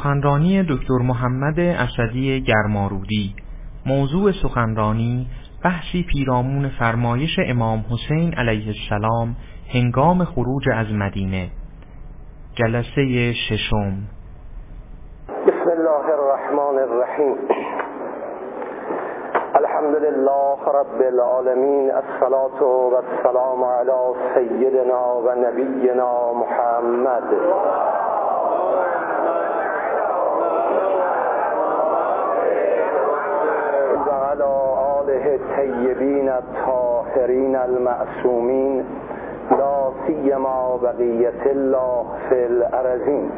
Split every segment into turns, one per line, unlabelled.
سخنرانی دکتر محمد اسدی گرمارودی. موضوع سخنرانی بحثی پیرامون فرمایش امام حسین علیه السلام هنگام خروج از مدینه. جلسه ششم.
بسم الله الرحمن الرحیم. الحمد لله رب العالمین الصلاة والسلام علی سیدنا و نبینا محمد. الطيبين الطاهرين المعصومين لا سيما بقية الله في الأرزين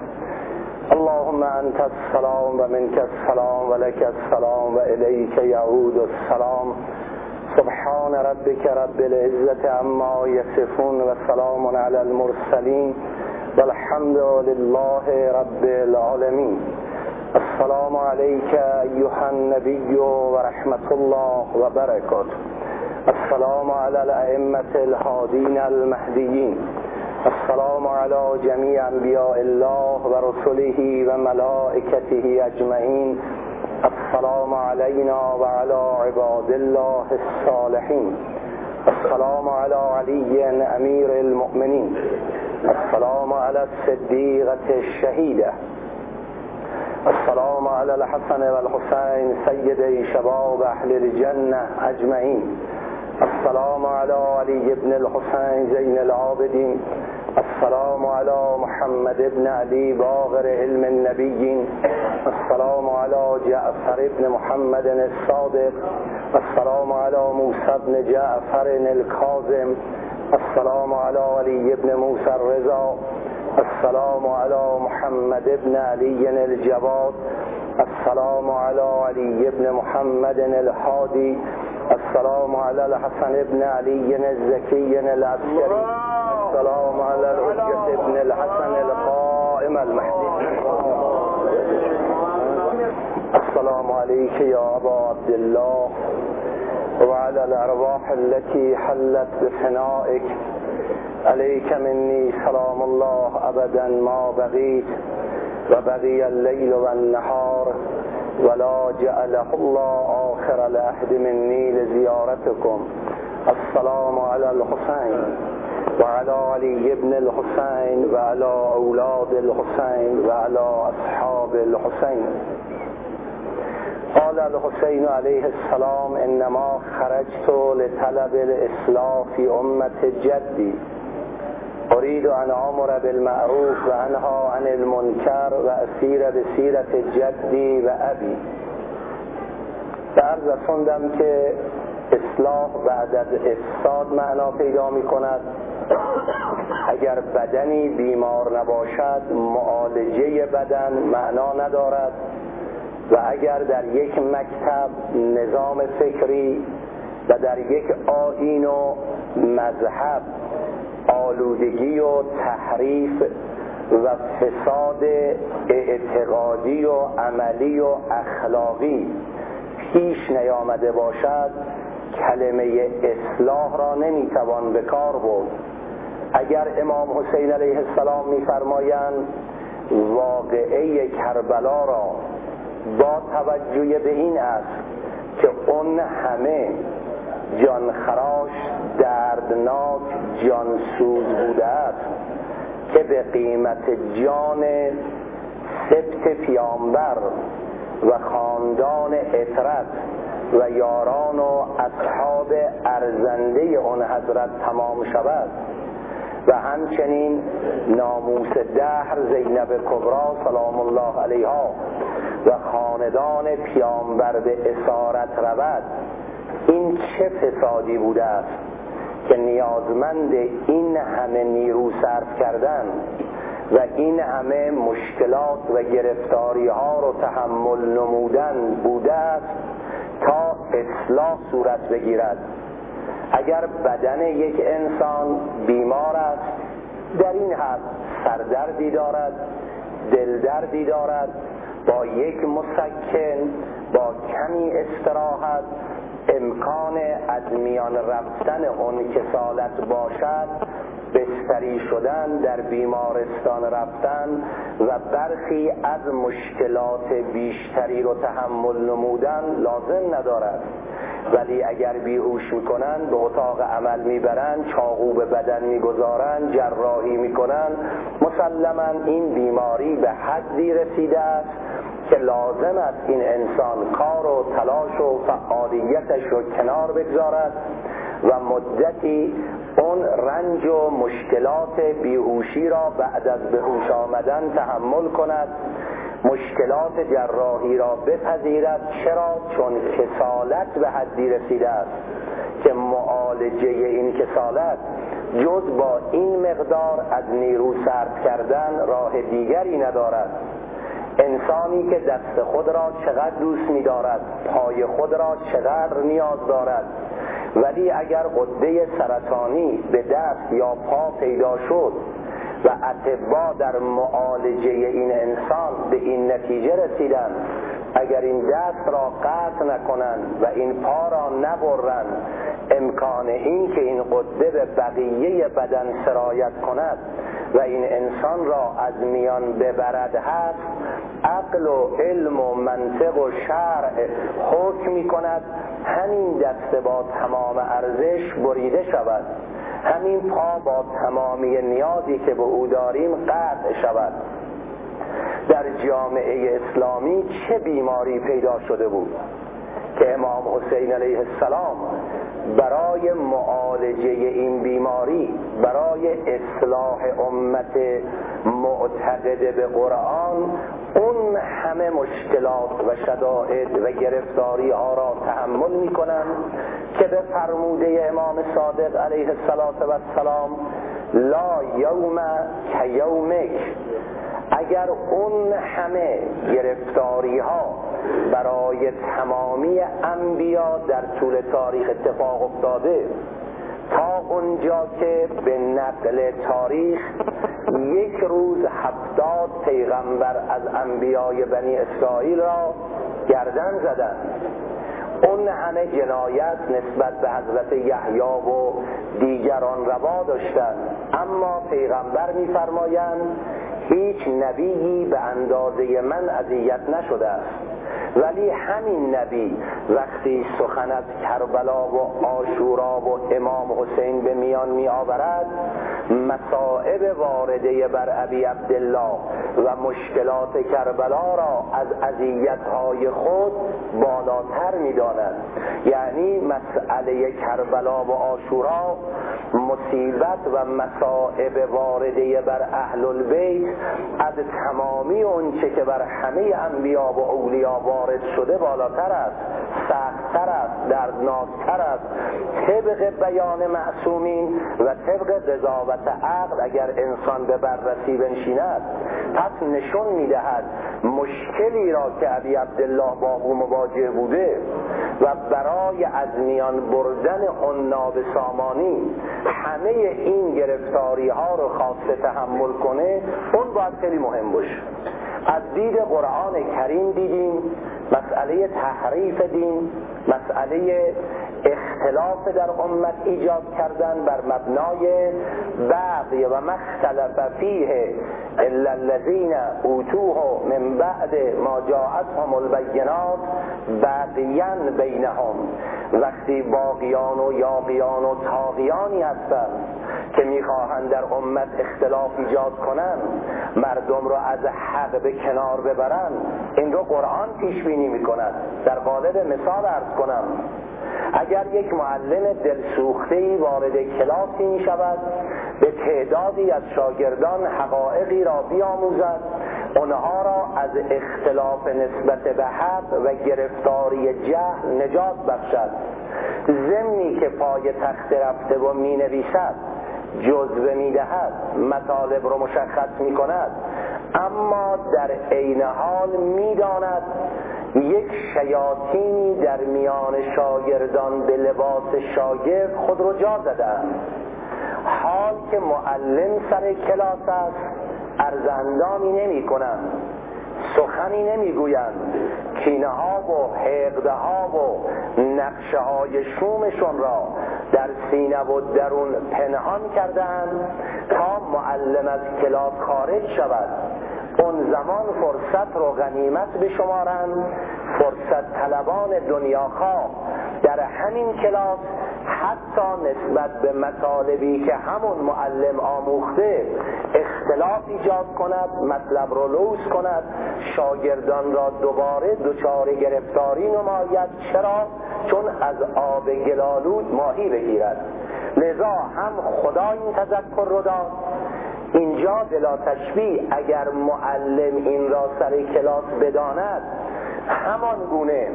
اللهم أنت السلام ومنك السلام ولك السلام وإليك يعود السلام. سبحان ربك رب العزة عما يصفون وسلام على المرسلين والحمد لله رب العالمين السلام عليك أيها النبي ورحمة الله وبركاته. السلام على الأئمة الهادين المهديين. السلام على جميع أنبياء الله ورسله وملائكته أجمعين. السلام علينا وعلى عباد الله الصالحين. السلام على علي أمير المؤمنين. السلام على الصديقة الشهيدة. السلام على الحسن والحسين سيدي شباب أهل الجنة أجمعين السلام على علي بن الحسين زين العابدين السلام على محمد بن علي باغر علم النبيين السلام على جعفر بن محمد الصادق. السلام على موسى بن جعفر الكاظم السلام على علي بن موسى الرضا. السلام على محمد بن علي الجواد السلام على علي بن محمد الحادي السلام على الحسن بن علي الزكي العسكري. السلام على الحجة بن الحسن القائم المهدي. السلام عليك يا أبا عبد الله. وعلى الأرواح التي حلت بفنائك عليك مني سلام الله أبدا ما بغيت وبغي الليل والنهار ولا جعله الله آخر العهد مني لزيارتكم السلام على الحسين وعلى علي بن الحسين وعلى أولاد الحسين وعلى أصحاب الحسين قال الحسين عليه السلام إنما خرجت لطلب الإصلاح في أمة جدي أريد أن أمر بالمعروف وأنهى عن المنكر وأسير بسيرة جدي و ابی در رسوندم که اصلاح بعد از افساد معنا پیدا می کند. اگر بدنی بیمار نباشد معالجه بدن معنا ندارد. و اگر در یک مکتب نظام فکری و در یک آین و مذهب آلودگی و تحریف و فساد اعتقادی و عملی و اخلاقی پیش نیامده باشد کلمه اصلاح را نمی‌توان به کار برد. اگر امام حسین علیه السلام میفرمایند واقعه کربلا را با توجه به این است که اون همه جانخراش دردناک جانسوز بوده است که به قیمت جان سبت پیامبر و خاندان اطرت و یاران و اصحاب ارزنده اون حضرت تمام شود و همچنین ناموس دهر زینب کبرا سلام الله علیها و خاندان پیامبر به اسارت رود. این چه فسادی بوده است؟ که نیازمند این همه نیرو صرف کردن و این همه مشکلات و گرفتاری ها رو تحمل نمودن بوده است تا اصلاح صورت بگیرد. اگر بدن یک انسان بیمار است در این حد سردردی دارد دلدردی دارد با یک مسکن با کمی استراحت امکان از میان رفتن اون کسالت باشد بستری شدن در بیمارستان رفتن و برخی از مشکلات بیشتری رو تحمل نمودن لازم ندارد. ولی اگر بیهوش می‌کنن به اتاق عمل می‌برن چاقو به بدن می‌گذارن جراحی می‌کنن مسلما این بیماری به حدی رسیده است که لازم است این انسان کار و تلاش و فعالیتش رو کنار بگذارد و مدتی اون رنج و مشکلات بیهوشی را بعد از بهوش آمدن تحمل کند مشکلات جراحی را بپذیرد. چرا؟ چون کسالت به حدی رسیده است که معالجه این کسالت جز با این مقدار از نیرو سرد کردن راه دیگری ندارد. انسانی که دست خود را چقدر دوست می دارد پای خود را چقدر نیاز دارد. ولی اگر قده سرطانی به دست یا پا پیدا شد و اتبا در معالجه این انسان به این نتیجه رسیدن اگر این دست را قطع نکنند و این پا را نبرند امکان این که این قده به بقیه بدن سرایت کند و این انسان را از میان ببرد هست عقل و علم و منطق و شرع حکم می کند همین دسته با تمام ارزش بریده شود. همین پا با تمامی نیازی که به او داریم قطع شود. در جامعه اسلامی چه بیماری پیدا شده بود که امام حسین علیه السلام برای معالجه این بیماری برای اصلاح امت معتقد به قرآن اون همه مشکلات و شدائد و گرفتاری ها را تحمل می که به فرموده امام صادق علیه السلام لا یوم که یومک. اگر اون همه گرفتاری ها برای تمامی انبیا در طول تاریخ اتفاق افتاده تا اونجا که به نقل تاریخ یک روز هفتاد پیغمبر از انبیای بنی اسرائیل را گردن زدن. اون همه جنایت نسبت به حضرت یحیی و دیگران روا داشتند اما پیغمبر میفرمایند هیچ نبیی به اندازه من اذیت نشده است. ولی همین نبی وقتی سخن از کربلا و آشورا و امام حسین به میان می آورد مصائب وارده بر ابی عبدالله و مشکلات کربلا را از های خود بالاتر می داند یعنی مسئله کربلا و آشورا مصیبت و مصائب وارده بر اهل البیت از تمامی اونچه که بر همه انبیا و اولیا وارد شده بالاتر است سختتر است. دردناکتر است. طبق بیان معصومین و طبق قضاوت عقل اگر انسان به بررسی بنشیند پس نشون می‌دهد مشکلی را که ابی عبدالله با او مواجه بوده و برای از میان بردن عناب سامانی همه این گرفتاری ها رو خواسته تحمل کنه اون باید خیلی مهم باشه. از دید قرآن کریم دیدیم مسئله تحریف دین مسئله اختلاف در امت ایجاد کردن بر مبنای بعضی و مختلف فیه الا الذین اوتوه من بعد ما جاءتهم البینات بقیا بینهم. وقتی باقیان و یاقیان و تاقیانی هستند که می‌خواهند در امت اختلاف ایجاد کنند مردم را از حق به کنار ببرند. این رو قرآن پیش بینی می‌کند. در قالب مثال ارز کنم اگر یک معلم دلسوخته ای وارد کلاسی می شود به تعدادی از شاگردان حقایقی را بیاموزد اونها را از اختلاف نسبت به حق و گرفتاری جهل نجات بخشد. زمینی که پای تخت رفته و می نویسد جزوه می دهد مطالب رو مشخص می کند اما در عین حال می داند یک شیاطینی در میان شاگردان به لباس شاگرد خود رو جا زدند حال که معلم سر کلاس است ارزندامی نمی کنم سخنی نمی‌گویند. کینه ها و حقده ها و نقشه های شومشون را در سینه و درون پنهان کردند تا معلم از کلاس خارج شود. اون زمان فرصت رو غنیمت بشمارند. فرصت طلبان دنیاخواه. در همین کلاس حتی نسبت به مطالبی که همون معلم آموخته اختلاف ایجاد کند مطلب رو لوس کند شاگردان را دوباره دچار گرفتاری نماید. چرا؟ چون از آب گلالود ماهی بگیرد. لذا هم خدا این تذکر رو داد. اینجا بلا تشبیه اگر معلم این را سر کلاس بداند همان گونه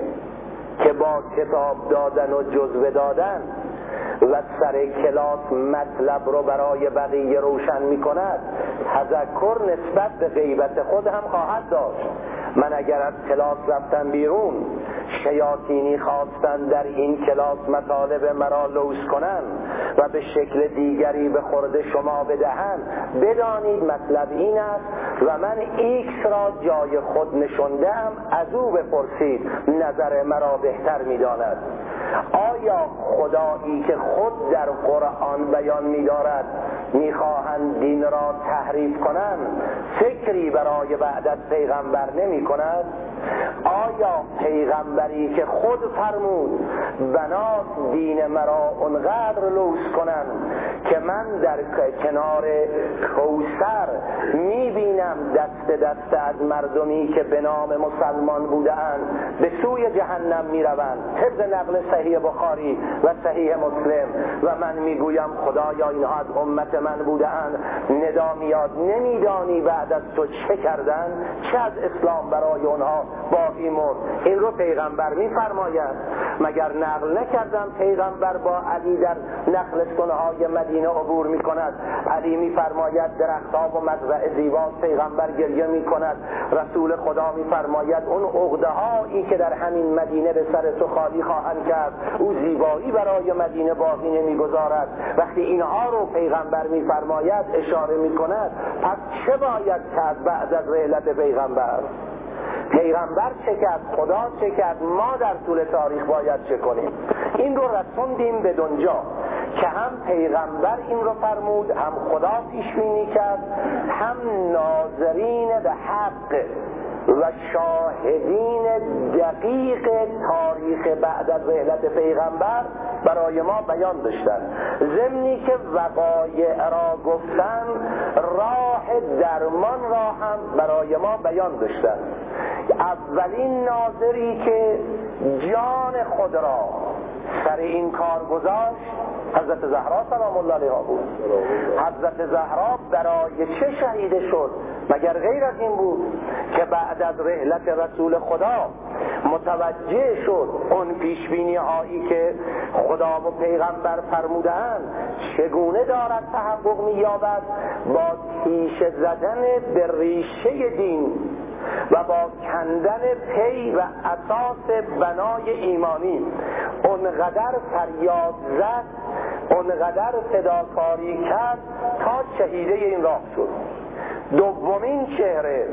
که با کتاب دادن و جزوه دادن و سر کلاس مطلب رو برای بقیه روشن می کند تذکر نسبت به غیبت خود هم خواهد داشت. من اگر از کلاس رفتم بیرون شیاطینی خواستن در این کلاس مطالب مرا لوس کنن و به شکل دیگری به خورد شما بدهن بدانید مطلب این است و من ایکس را جای خود نشندم از او بپرسید نظر مرا بهتر می‌داند. آیا خدایی که خود در قرآن بیان میدارد می‌خواهند دین را تحریف کنند؟ فکری برای بعد از پیغمبر نمی کند آیا پیغمبری که خود فرمود بنات دین مرا اونقدر لوس کنند که من در کنار کوسر می‌بینم دست دست از مردمی که به نام مسلمان بودند به سوی جهنم می‌روند. طبق نقل صحیح بخاری و صحیح مسلم. و من می‌گویم خدایا اینها از امت من بودند ندا میاد. نمیدانی بعد از تو چه کردن؟ چه از اسلام برای اونها باقی مرد؟ این رو پیغمبر میفرماید. مگر نقل نکردم پیغمبر با علی در نقل های مدینه؟ عبور می‌کند. علی میفرماید درختها و مزرع زیبا پیغمبر گریه می‌کند. رسول خدا میفرماید اون عقده هایی که در همین مدینه به سر تو خالی خواهند کرد او زیبایی برای مدینه باقی نمی‌گذارد. وقتی اینها رو پیغمبر میفرماید اشاره می‌کند پس چه باید کرد بعد از رحلت پیغمبر؟ پیغمبر چه کرد؟ خدا چه کرد؟ ما در طول تاریخ باید چه کنیم؟ این رو رسوندیم به دنجا که هم پیغمبر این رو فرمود هم خدا پیش کرد هم ناظرین به حق. و شاهدین دقیق تاریخ بعد از رحلت پیغمبر برای ما بیان داشتن. ضمنی که وقایع را گفتن راه درمان را هم برای ما بیان داشتن. اولین ناظری که جان خود را سر این کار گذاشت حضرت زهرا سلام الله علیها بود. حضرت زهرا برای چه شهیده شد؟ مگر غیر از این بود که بعد از رحلت رسول خدا متوجه شد اون پیشبینی هایی که خدا و پیغمبر فرمودن چگونه دارد تحقق مییابد؟ با تیش زدن به ریشه دین و با کندن پی و اساس بنای ایمانی. اونقدر فریاد زد اونقدر فداکاری کرد تا شهیده این راه شد. دومین چهره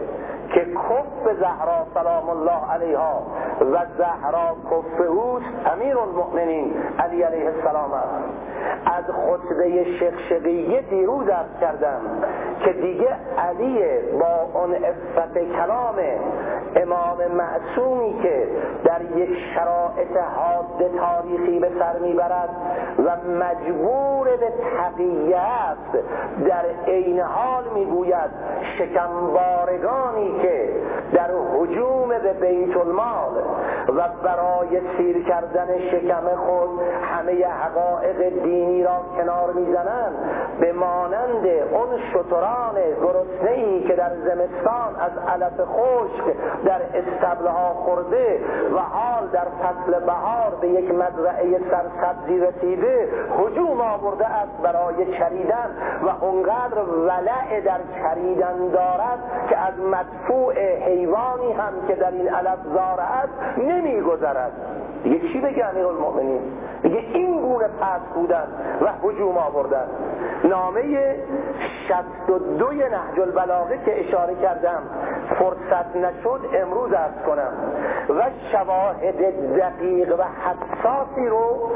که کف زهرا سلام الله علیها و زهرا کف اوست امیر المؤمنین علی علیه السلام است. از خطبه شقشقیه دیروز ارز کردم که دیگه علی با اون افت کلام امام معصومی که در یک شرایط حاد تاریخی به سر می‌برد و مجبور به تقیه است در عین حال می‌گوید شکمبارگانی که در حجوم به بیت المال و برای سیر کردن شکم خود همه حقایق دینی را کنار می‌زنند به مانند اون شتران گرسنه که در زمستان از علف خشک در استبلها خورده و حال در فصل بهار به یک مزرعه سرسبزی رسیده حجوم آورده است برای چریدن و اونقدر ولع در چریدن دارد که از مدفوع حیوانی هم که در این علفزار است نمیگذرد. دیگه چی بگه امیر المؤمنین؟ دیگه این گونه پس بودن و حجوم آوردن. نامه 62 نهج البلاغه که اشاره کردم فرصت نشد امروز ارز کنم. و شواهد دقیق و حساسی رو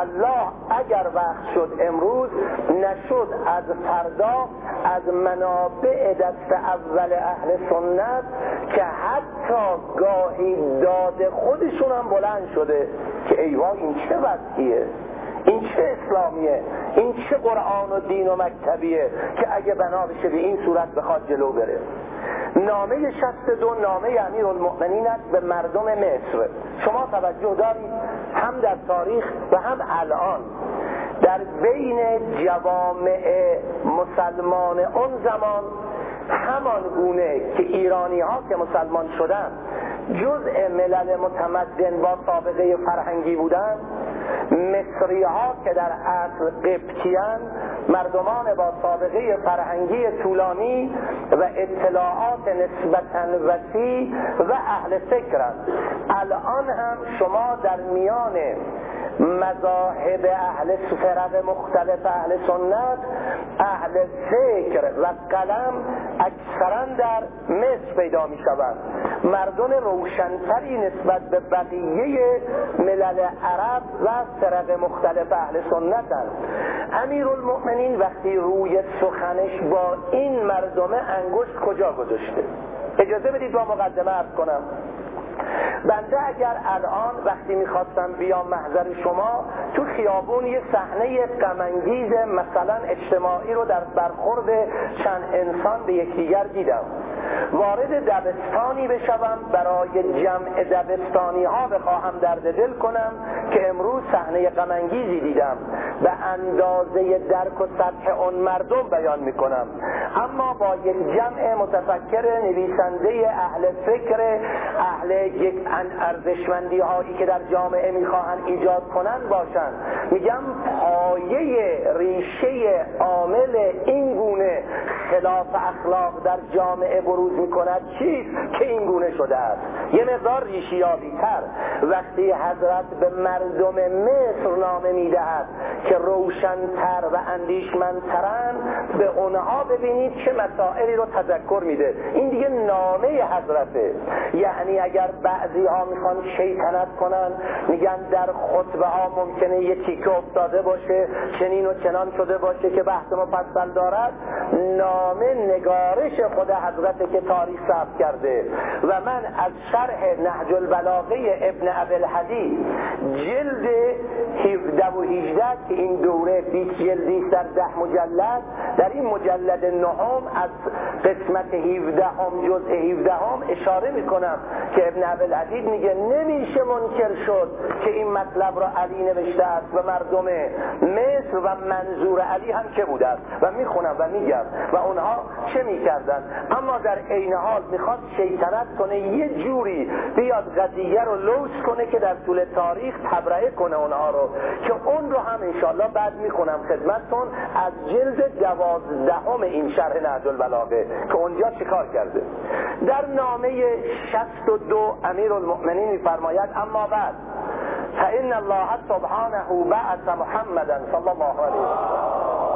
الله اگر وقت شد امروز نشد از فردا از منابع دست اول اهل سنت که حتی گاهی داد خودشون هم بلند شده که ایوا این چه وضعیه؟ این چه اسلامیه؟ این چه قرآن و دین و مکتبیه که اگه بنا بشه به این صورت بخواد جلو بره؟ نامه دو نامه امیر المؤمنین است به مردم مصر. شما توجه دارید هم در تاریخ و هم الان. در بین جوامع مسلمان اون زمان همان گونه که ایرانی ها که مسلمان شدن جزء ملل متمدن با سابقه فرهنگی بودن مصری ها که در اصل قبطیان مردمان با سابقه فرهنگی طولانی و اطلاعات نسبتا وسیع و اهل فکرند الان هم شما در میان مذاهب اهل فرق مختلف اهل سنت اهل فکر و قلم اکثرا در مصر پیدا می شود مردم روشنتری نسبت به بقیه ملل عرب و فرق مختلف اهل سنت هست امیر المؤمنین وقتی روی سخنش با این مردم انگشت کجا گذاشته؟ اجازه بدید با مقدمه ارز کنم. بنده اگر الان وقتی می‌خواستم بیام محضر شما تو خیابون یه صحنه غمانگیز مثلا اجتماعی رو در برخورد چند انسان به یکدیگر دیدم. وارد دبستانی بشوم برای جمع دبستانی ها بخواهم درد دل کنم که امروز صحنه غمانگیزی دیدم. به اندازه درک و سطح اون مردم بیان می‌کنم. اما با یک جمع متفکر نویسنده اهل فکر اهل یک ارزشمندی هایی که در جامعه می‌خواهند ایجاد کنند باشند. میگم پایه ریشه عامل این گونه خلاف اخلاق در جامعه بروز می‌کند چیست که این گونه شده است؟ یه مقدار ریشیابی تر. وقتی حضرت به مردم مصر نامه می‌دهد که روشنتر و اندیشمندترن به اونها ببینید چه مسائلی رو تذکر میده. این دیگه نامه حضرته. یعنی اگر بعضی ها می‌خوان شیطنت کنن میگن در خطبه ها ممکنه یه تیکه افتاده باشه چنین و چنان شده باشه که بحث مفصل دارد. نامه نگارش خود حضرت که تاریخ ثبت کرده. و من از شرح نهج البلاغه ابن ابل حدید جلد 17 و 18 که این دوره 20 جلدی در ده مجلد در این مجلد نهم از قسمت 17 هم جزء 17 هم اشاره می‌کنم که ابن ابل حدید میگه نمیشه منکر شد که این مطلب را علی نوشته است و مردم مصر و منظور علی هم که بوده است. و می‌خونم و میگم و اونها چه می‌کردن؟ اما در عین حال می‌خواد شیطنت کنه یه جوری بیاد قضیه رو لوس کنه که در طول تاریخ تبرئه کنه اونها رو. که اون رو هم انشالله بعد می‌خونم خدمتتون از جلد دوازدهم این شرح نهج البلاغه که اونجا چیکار کرده؟ در نامه 62 امیر المؤمنین میفرماید اما بعد فإن الله سبحانه بعث محمدا صلی الله وسلم.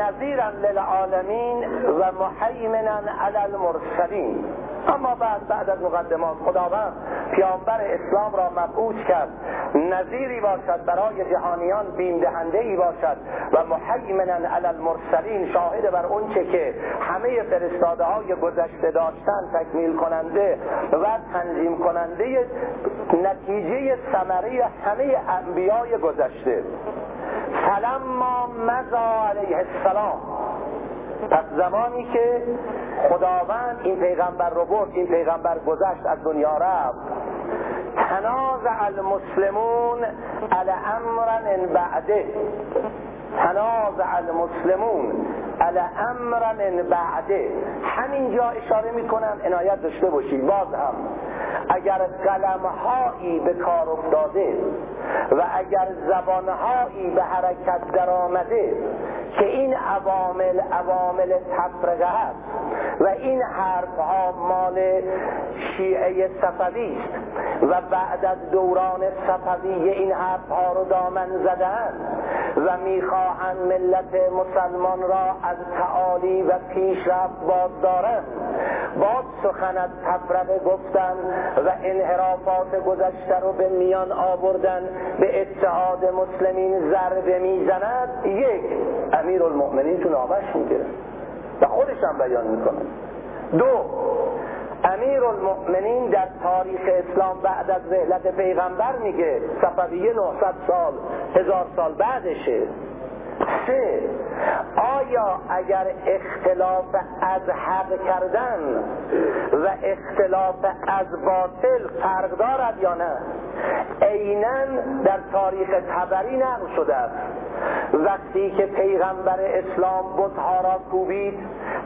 نظیرا للعالمین و محیمنا علی المرسلین. اما بعد بعد از مقدمات خداوند پیامبر اسلام را مبعوث کرد. نظیری باشد برای جهانیان بیم ای باشد و محیمنا علی المرسلین شاهد بر اونچه که همه فرستاده های گذشته داشتن تکمیل کننده و تنظیم کننده نتیجه ثمره همه انبیای گذشته. فلما مزا علیه السلام. پس زمانی که خداوند این پیغمبر رو برد این پیغمبر گذشت از دنیا رفت. تنازع المسلمون علی امرن بعده. تنازع المسلمون. علی امرن بعده. همینجا اشاره می‌کنم عنایت داشته باشید باز هم اگر قلمهایی به کار افتاده و اگر زبانهایی به حرکت در آمده که این عوامل عوامل تفرقه هست و این حرف ها مال شیعه صفوی است و بعد از دوران صفوی این حرف ها رو دامن زدن و می‌خواهند ملت مسلمان را از تعالی و پیشرفت باز دارند باز سخن از تفرقه گفتن و انحرافات گذشته رو به میان آوردن. به اتحاد مسلمین ضربه می‌زند. یک امیر المؤمنین تو نامش می‌گیره. و خودش هم بیان می‌کنه. دو امیر المؤمنین در تاریخ اسلام بعد از رحلت پیغمبر میگه صفویه 900 سال هزار سال بعدشه. سه. آیا اگر اختلاف از حق کردن و اختلاف از باطل فرق دارد یا نه؟ عینا در تاریخ تبری نقل شده است. وقتی که پیغمبر اسلام بتها را کوبید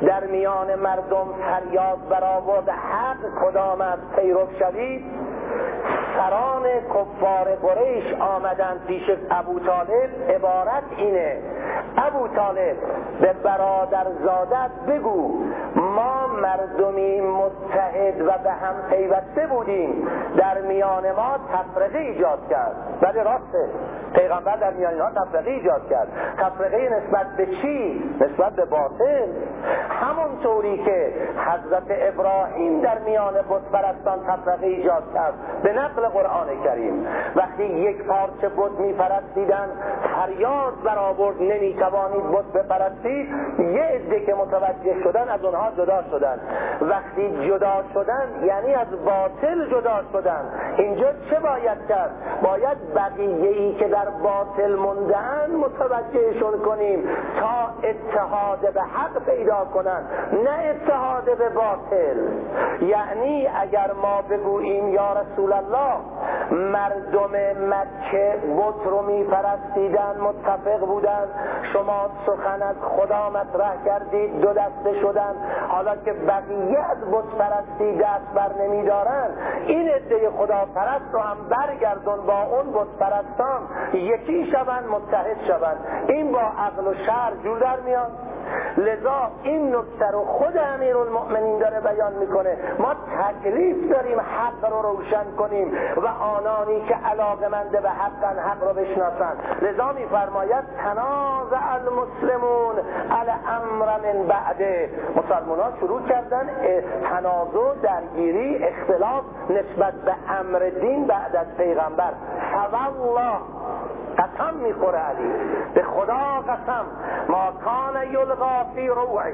در میان مردم فریاد برآورد حق کدام از پیرو شوید. سران کفار قریش آمدند پیش ابو طالب عبارت اینه. ابو طالب به برادر زادت بگو ما مردمی متحد و به هم پیوسته بودیم. در میان ما تفرقه ایجاد کرد. ولی راسته پیغمبر در میان اینها تفرقه ایجاد کرد. تفرقه نسبت به چی؟ نسبت به باطل. همونطوری که حضرت ابراهیم در میان بتپرستان تفرقه ایجاد کرد به نقل قرآن کریم. وقتی یک پارچه بت میپرستیدن فریاد برآورد نمی‌توانید بت بپرستید. یه عده که متوجه شدن از اونها جدا شدن وقتی جدا شدن یعنی از باطل جدا شدن. اینجا چه باید کرد؟ باید بقیه ای که در باطل موندن متوجهشون کنیم تا اتحاد به حق پیدا کنن نه اتحاد به باطل. یعنی اگر ما بگوییم یا رسول الله مردم مکه بت رو میپرستیدن متفق بودن. شما سخن از خدا مطرح کردید دو دسته شدن. حالا که بقیه از بت پرستی دست بر نمیدارن این خدا پرست رو هم برگردون با اون بت پرستان یکی شوند متحد شوند. این با عقل و شر جور در میان. لذا این نکته رو خود امیر المؤمنین داره بیان می‌کنه. ما تکلیف داریم حق رو روشن کنیم و آنانی که علاقمنده به حقن حق رو بشناسن لذا میفرماید تنازع المسلمون الامر من بعده. مسلمان ها شروع کردن تنازع درگیری اختلاف نسبت به امر دین بعد از پیغمبر. فوالله. قسم می‌خوره علی. به خدا قسم. ما کان یلغا فی روعی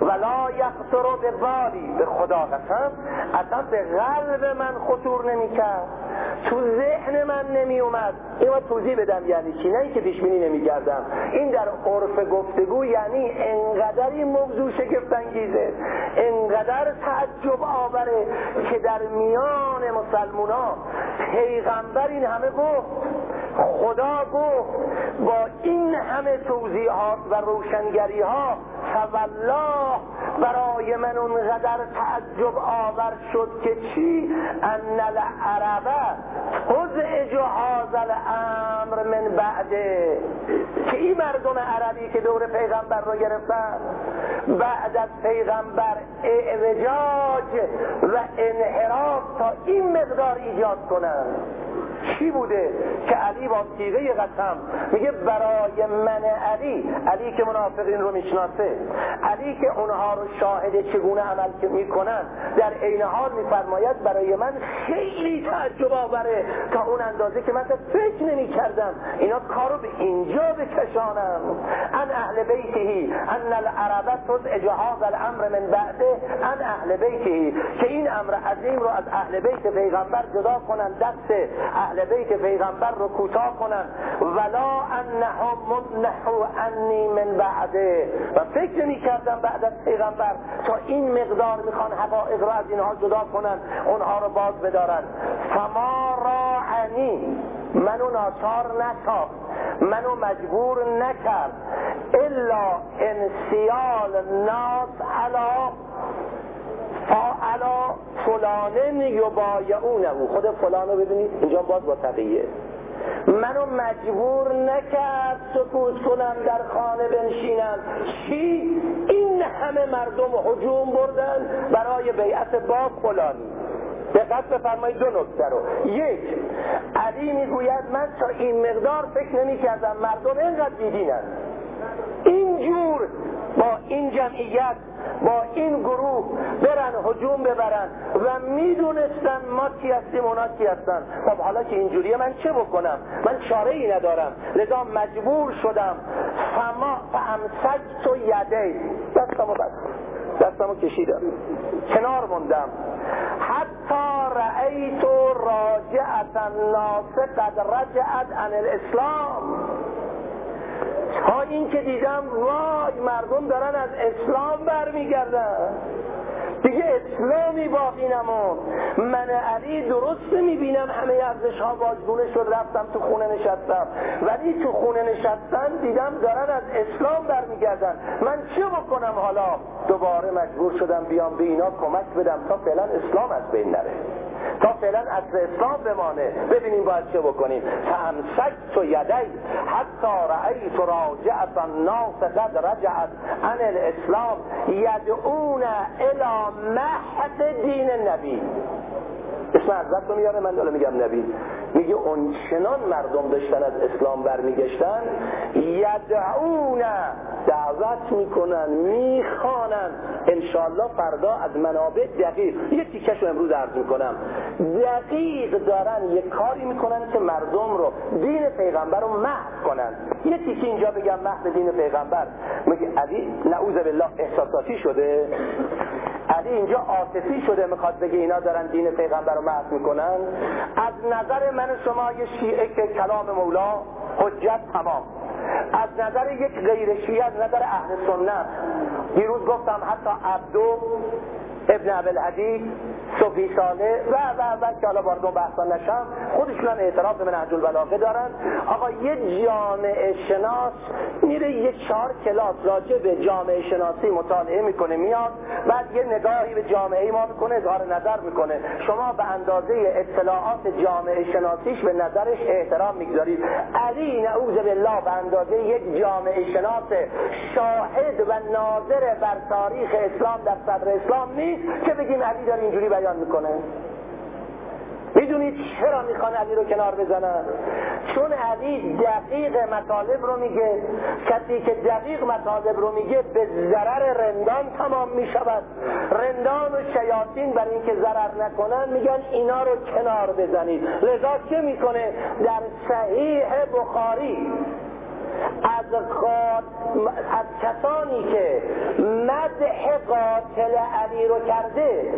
ولا یخطر به بالی به خدا قسم. اصلا به قلب من خطور نمی‌کرد. تو ذهن من نمی اومد این توضیح بدم یعنی چی. نه که پیشبینی نمی کردم این در عرف گفتگو یعنی انقدر این موضوع شگفت انگیزه. انقدر تعجب آوره که در میان مسلمونا پیغمبر این همه گفت. خدا گفت با این همه توضیحات و روشنگری ها فوالله برای من اونقدر تعجب آور شد که چی؟ ان العربه خذ جهاز الامر من بعده. که این مردم عربی که دور پیغمبر رو گرفتن بعد از پیغمبر اعوجاج و انحراف تا این مقدار ایجاد کنن. چی بوده که علی با سیغه قسم میگه برای من علی علی که منافقین رو می‌شناسه علی که اونها رو شاهد چگونه عمل که می‌کنن در عین حال میفرماید برای من خیلی تعجب آوره تا اون اندازه که من فکر نمی کردم اینا کارو به اینجا بکشانم. ان اهل بیتهی ان العربه تز اجهاز الامر من بعده ان اهل بیتهی که این امر عظیم رو از اهل بیت پیغمبر جدا کنن دست اهل بیت پیغمبر رو کوتاه کنن. ولا انهم منحو انی من بعده و فکر نمی کردم بعد از پیغمبر تا این مقدار می‌خوان حقایق رو از اینها جدا کنن اونها رو باز بدارن. فما راعنی. منو ناچار نساخت منو مجبور نکرد. الا انسیال ناس علا علا فلانن یبایعونه او خود فلان رو ببینید اینجا باز با تقیه. منو مجبور نکرد سکوت کنم در خانه بنشینم. چی؟ این همه مردم حجوم بردن برای بیعت با فلانی. دقت بفرمایید دو نکته رو. یک علی می‌گوید من تا این مقدار فکر نمی کردم مردم اینقدر بیدینن. اینجور با این جمعیت با این گروه برن حجوم ببرن و می‌دونستن ما کی هستیم اونا کی هستن. خب حالا که اینجوریه من چه بکنم؟ من چاره ای ندارم. لذا مجبور شدم. فما فامسک تو یده دستمو بست. دستمو کشیدم. کنار موندم. حتی رأیت راجعت الناس قد رجعت عن الاسلام. تا این که دیدم وای مردم دارن از اسلام برمیگردن. دیگه اسلامی باقی نمون من علی درست می‌بینم همه ارزش ها واجبونه شد رفتم تو خونه نشستم. ولی تو خونه نشستن دیدم دارن از اسلام برمیگردن. من چه بکنم حالا؟ دوباره مجبور شدم بیام به اینا کمک بدم تا فعلا اسلام از بین نره. تا فعلا اصل اسلام بمانه. ببینیم باید چه بکنیم. فامسک تو یدی. حتی رأیت راجعت الناس قد رجعت عن الاسلام یدعون الى محد دین النبی. اسم حضرت رو میاره من دارم میگم نبی. میگه اون چنان مردم داشتن از اسلام برمیگشتن یدعون دعوت می‌کنن می‌خوانن. انشالله فردا از منابع دقیق یه تیکش رو امروز عرض می‌کنم. دقیق دارن یه کاری می‌کنن که مردم رو دین پیغمبر رو محو کنن. یه تیکی اینجا بگم محو دین پیغمبر. میگه علی نعوذ بالله احساساتی شده؟ علی اینجا عاطفی شده می‌خواد بگه اینا دارن دین پیغمبر رو محو می‌کنن؟ از نظر من شما یه شیعه که کلام مولا حجت تمام. از نظر یک غیر شیعه از نظر اهل سنت. دیروز گفتم حتی عبدو ابن عبدالحدی صوفی ساله و و و که حالا وارد اون بحثا نشم خودشون هم اعتراض به نهج البلاغه دارن. آقا یه جامعه شناس میره یه چهار کلاس راجع به جامعه شناسی مطالعه می‌کنه میاد بعد یه نگاهی به جامعه ما می‌کنه اظهار نظر می‌کنه. شما به اندازه اطلاعات جامعه شناسیش به نظرش احترام می‌گذارید. علی نعوذ بالله به اندازه یک جامعه شناس شاهد و ناظر بر تاریخ اسلام در صدر اسلام نیست. که بگیم علی داره اینجوری بیان می‌کنه؟ می‌دونید چرا می‌خوان علی رو کنار بزنن؟ چون علی دقیق مطالب رو میگه. کسی که دقیق مطالب رو میگه به ضرر رندان تمام می‌شود. رندان و شیاطین برای اینکه ضرر نکنن میگن اینا رو کنار بزنید. لذا چه می‌کنه؟ در صحیح بخاری از, از کسانی که مدح قاتل علی رو کرده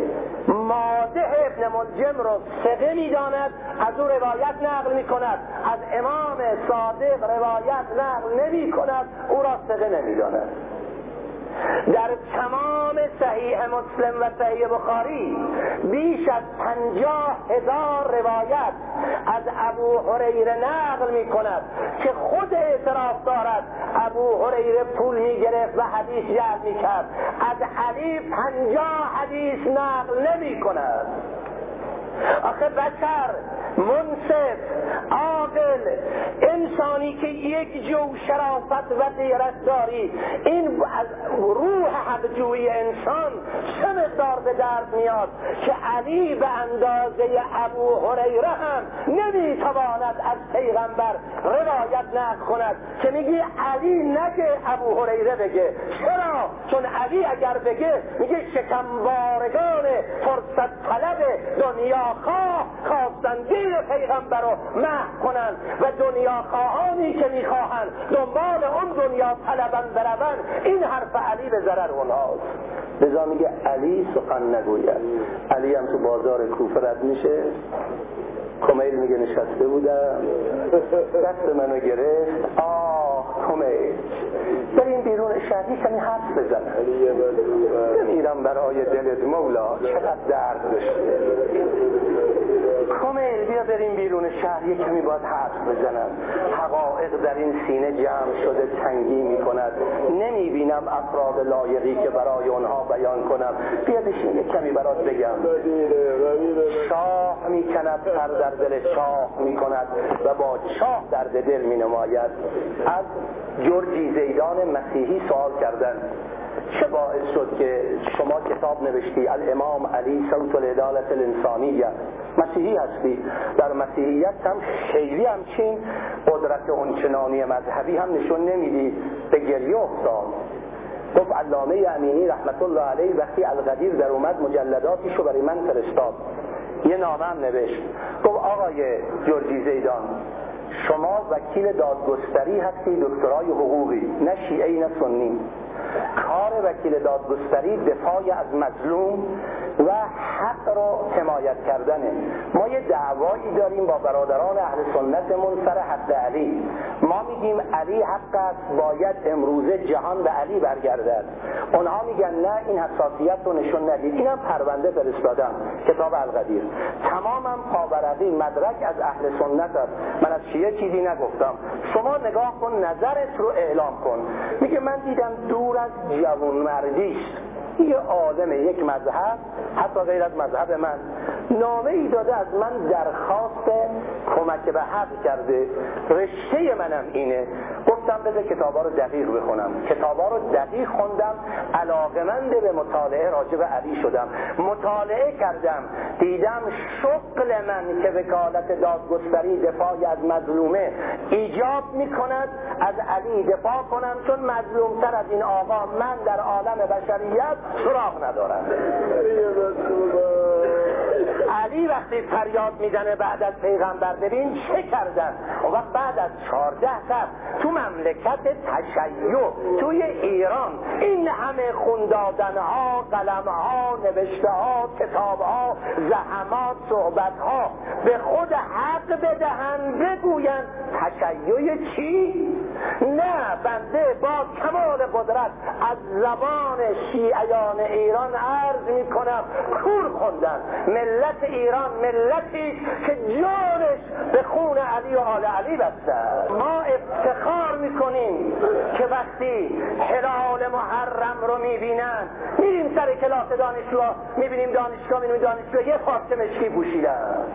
ماده ابن ملجم رو سقه می‌داند از او روایت نقل می کند از امام صادق روایت نقل نمی کند او را سقه نمی داند در تمام صحیح مسلم و صحیح بخاری بیش از پنجاه هزار روایت از ابو هریره نقل می کند که خود اعتراف دارد. ابو هریره پول می گرفت و حدیث یاد می کرد از علی پنجاه حدیث نقل نمی کند آخه بشر منصف عاقل انسانی که یک جو شرافت و غیرت داری این از روح حقجوی انسان چه مقدار به درد میاد که علی به اندازه ابو هریره هم نمی‌تواند از پیغمبر روایت نقل کند که میگی علی نگه ابو هریره بگه. چرا؟ چون علی اگر بگه میگه شکمبارگان فرصت طلب دنیا خواه خواستن دین پیغمبر رو محو کنند و دنیا خواهانی که می‌خواهند دنبال اون دنیا طلبن برون این حرف علی به ضرر اونهاست. لذا میگه علی سخن نگوید. علی هم تو بازار کوفه رد میشه. کمیل میگه نشسته بودم. دست منو گرفت. آه کمیل. بریم بیرون شهری کمی حرف بزنم بمیرم برای دلت مولا. چقدر درد داشته؟ کمیل بیا بریم بیرون شهر یک کمی باید حرف بزنم. حقایق در این سینه جمع شده تنگی می‌کند. نمی‌بینم نمیگم افراد لایقی که برای اونها بیان کنم. بیادش یک کمی برات بگم. شاه می‌کند سر در دل شاه می‌کند و با شاه درد دل مینماید. از جرجی زیدان مسیحی سوال کردن. چه باعث شد که شما کتاب نوشتی؟ الامام علی صوت العدالت الانسانیه. مسیحی هستی. در مسیحیت هم خیلی همچین قدرت اونچنانی مذهبی هم نشون نمیدی. به گریه افتاد. گفت علامه امینی رحمت الله علیه وقتی القدیر در اومد مجلداتیشو برای من فرستاد. یه نامه هم نوشت. گفت آقای جورجی زیدان شما وکیل دادگستری هستی دکترای حقوقی نه شیعه نه سنی. کار وکیل دادگستری دفاع از مظلوم و حق را حمایت کردنه ما یه دعوایی داریم با برادران اهل سنتمون سر حق علی. ما میگیم علی حق است باید امروزه جهان به علی برگردد. اونها میگن نه این حساسیت رو نشون ندید. اینم پرونده فرستادم کتاب القدیر. تمامم پاورقی مدرک از اهل سنت است. من از شیعه چیزی نگفتم. شما نگاه کن نظرت رو اعلام کن. میگه من دیدم دور جوان مردیست یه آدم یک مذهب حتی غیر از مذهب من. نامه ای داده از من درخواست کمک به حق کرده. رشته منم اینه. گفتم بده کتابا رو دقیق بخونم. کتابا رو دقیق خوندم. علاقمند به مطالعه راجب علی شدم. مطالعه کردم. دیدم شغل من که وکالت دادگستری دفاع از مظلومه ایجاب می‌کند. از علی دفاع کنم چون مظلومتر از این آقا. من در عالم بشریت سراغ ندارم علی وقتی فریاد می‌زنه بعد از پیغمبر ببین چه کردن و وقت بعد از چهارده سر تو مملکت تشیع توی ایران این همه خوندادن ها قلم ها نوشته ها کتاب ها زحمات صحبت ها به خود حق بدهن بگوین تشیع چی؟ نه بنده با کمال قدرت از زبان شیعیان ایران عرض می کنم کور خوندن. ملت ایران ملتی که جانش به خون علی و آل علی بسته. ما افتخار می‌کنیم که وقتی حلال محرم رو می‌بینن میریم سر کلاس دانشجوها می‌بینیم دانشگاه می‌بینیم دانشجو یه پارچه مشکی پوشیدن.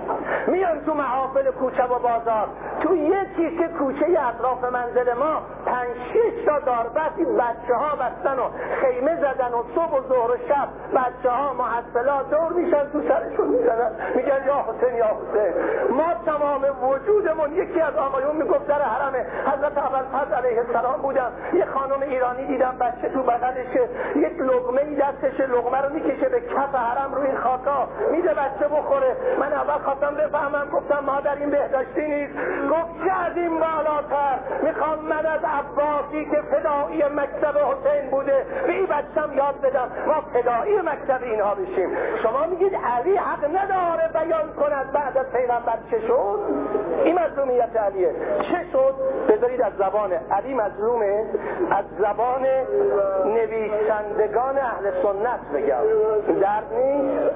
میان تو محافل کوچه و بازار. تو یه تیکه کوچه اطراف منزل ما پنج شش تا داربستی بچه ها بستن و خیمه زدن و صبح و ظهر و شب بچه ها محصلا دور میشن تو سرشون می‌زنن. میگن یا حسین یا حسین. ما تمام وجودمون یکی از آقایون می‌گفت در حرم حضرت اول فضل علیه السلام بودم یه خانم ایرانی دیدم بچه تو بغلشه یک لغمه ای دستش لغمه رو می‌کشه به کف حرم روی خاکا. میده بچه بخوره. من اول خواستم بفهمم گفتم ما در این بهداشتی نیست. گفت چه از این بالاتر. می‌خوام من از عباسی که فدایی مکتب حسین بوده به این بچم یاد بدم. ما فدایی مکتب اینها بشیم. شما میگید علی حق نداره بیان کند بعد از پیغمبر چه شد؟ این مظلومیت علیه. چه شد؟ بذارید از زبان علی مظلومه. از زبان نویسندگان اهل سنت بگم. درد نیست؟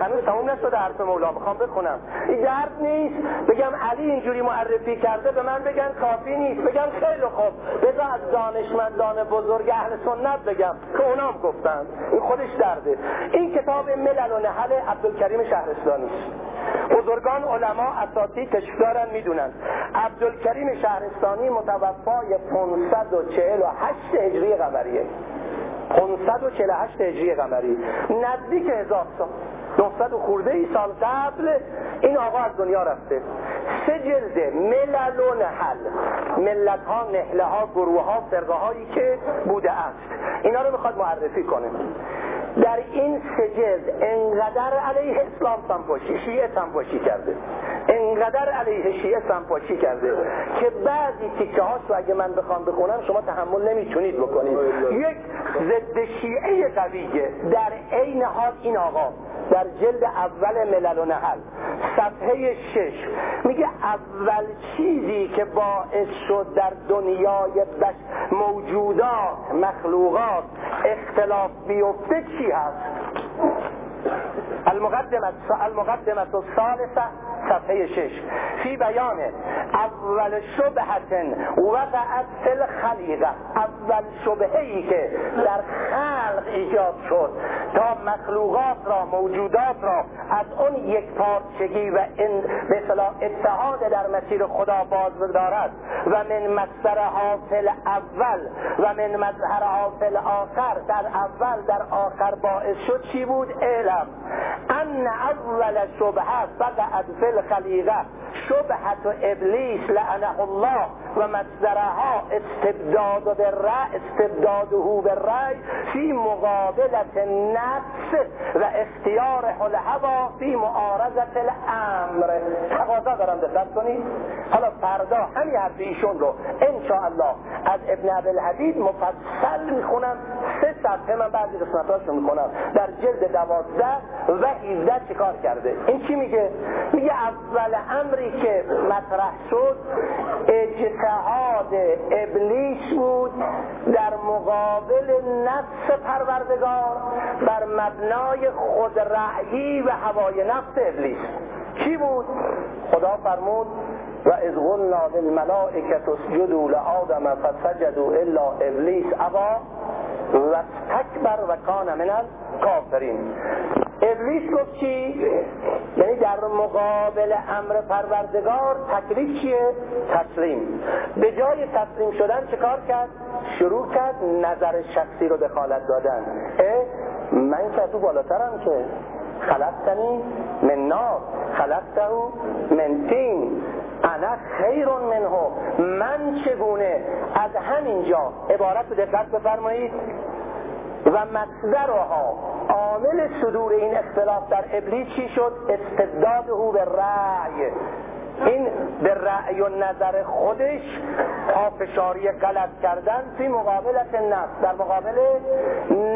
هنوز تموم نشده حرف مولا. می‌خوام بخونم. این درد نیست. بگم علی اینجوری معرفی کرده به من بگن کافی نیست. بگم خیلی خوب. بذار از دانشمندان بزرگ اهل سنت بگم که اونام گفتن. این خودش درده. این کتاب ملل و نحل عبدالکریم شهرستانی بزرگان علما اساسی کشفدارن می‌دونن. عبدالکریم شهرستانی متوفای 548 هجری قمریه. 548 هجری قمری. نزدیک هزار سال. 900 خورده ای سال قبل این آقا از دنیا رفته. سه جلد ملل و نحل. ملت ها نهله ها گروه ها فرقه هایی که بوده است. اینا رو می‌خواد معرفی کنه. در این سه جلد انقدر علیه اسلام سنپاشی شیعه سنپاشی کرده. انقدر علیه شیعه سنپاشی کرده که بعضی تیکه هاش رو اگه من بخوام بخونم شما تحمل نمی‌تونید بکنید. یک ضد شیعه قویه. در عین حال این آقا در جلد اول ملل و نحل صفحه شش. میگه اول چیزی که باعث شد در دنیای بش موجودات مخلوقات اختلاف بیفته چی هست؟ المقدمت المقدمت الثالثه صفحه شش. فی بیان اول شبهت وقعت فی الخلیقه. اول شبهه ای که در خلق ایجاد شد تا مخلوقات را موجودات را از اون یک پارچگی و این به اتحاد در مسیر خدا باز دارد. و من مصدر حاصل اول و من مظهر حاصل آخر در اول در آخر باعث شد چی بود؟ علم ان اول شبهه فقط فی الخلیقه شبهت ابلیس لعنه الله و مصدرها استبداد بالرأی استبداده بالرأی فی مقابلت نفس و اختیار الهوا فی معارضت الامر. تقاضا دارم دقت کنید. حالا فردا همین حرف ایشون رو ان الله از ابن عبدالحدید مفصل می‌خونم. سه صفحه من بعضی قسمتاشو می‌کنم در جلد دوازده و 17 چیکار کرده؟ این چی میگه؟ میگه اول امری که مطرح شد اجتهاد ابلیس بود در مقابل نفس پروردگار بر مبنای خود رعیی و هوای نفس ابلیس. کی بود؟ خدا فرمود و از قلنا للملائکه اسجدوا لآدم فسجدوا الا ابلیس. ابا و تکبر و کان من الکافرین ابلیس گفت چی؟ یعنی در مقابل امر پروردگار تکلیف چیه؟ تسلیم به جای تسلیم شدن چه کار کرد؟ شروع کرد نظر شخصی رو دخالت دادن اه من که تو بالاترم که خلقتنی من نار خلقته من تین انا خیر منه من چگونه؟ از همینجا عبارت رو دقت بفرمایید. و مصدرها عامل صدور این اختلاف در ابلیس چی شد؟ استبداد او به رأی. این به رأی و نظر خودش پافشاری غلط کردن فی مقابلت نفس در مقابل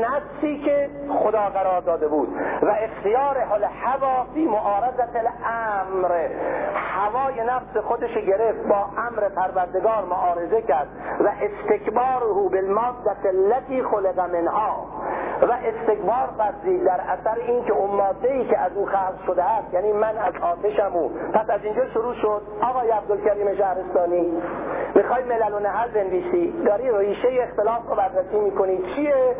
نفسی که خدا قرار داده بود و اختیار حال هوا فی معارضت الامر. هوای نفس خودش گرفت با امر پروردگار معارضه کرد و استکباره بالمادت التي خلق منها. و استکبار ورزید در اثر این که اون ماده ای که از او خلق شده است یعنی من از آتشم او پس از اینجا شروع شد. آقای عبدالکریم شهرستانی می‌خوای ملل و نهل بنویسی؟ داری ریشه اختلاف رو بررسی می‌کنی. چیه؟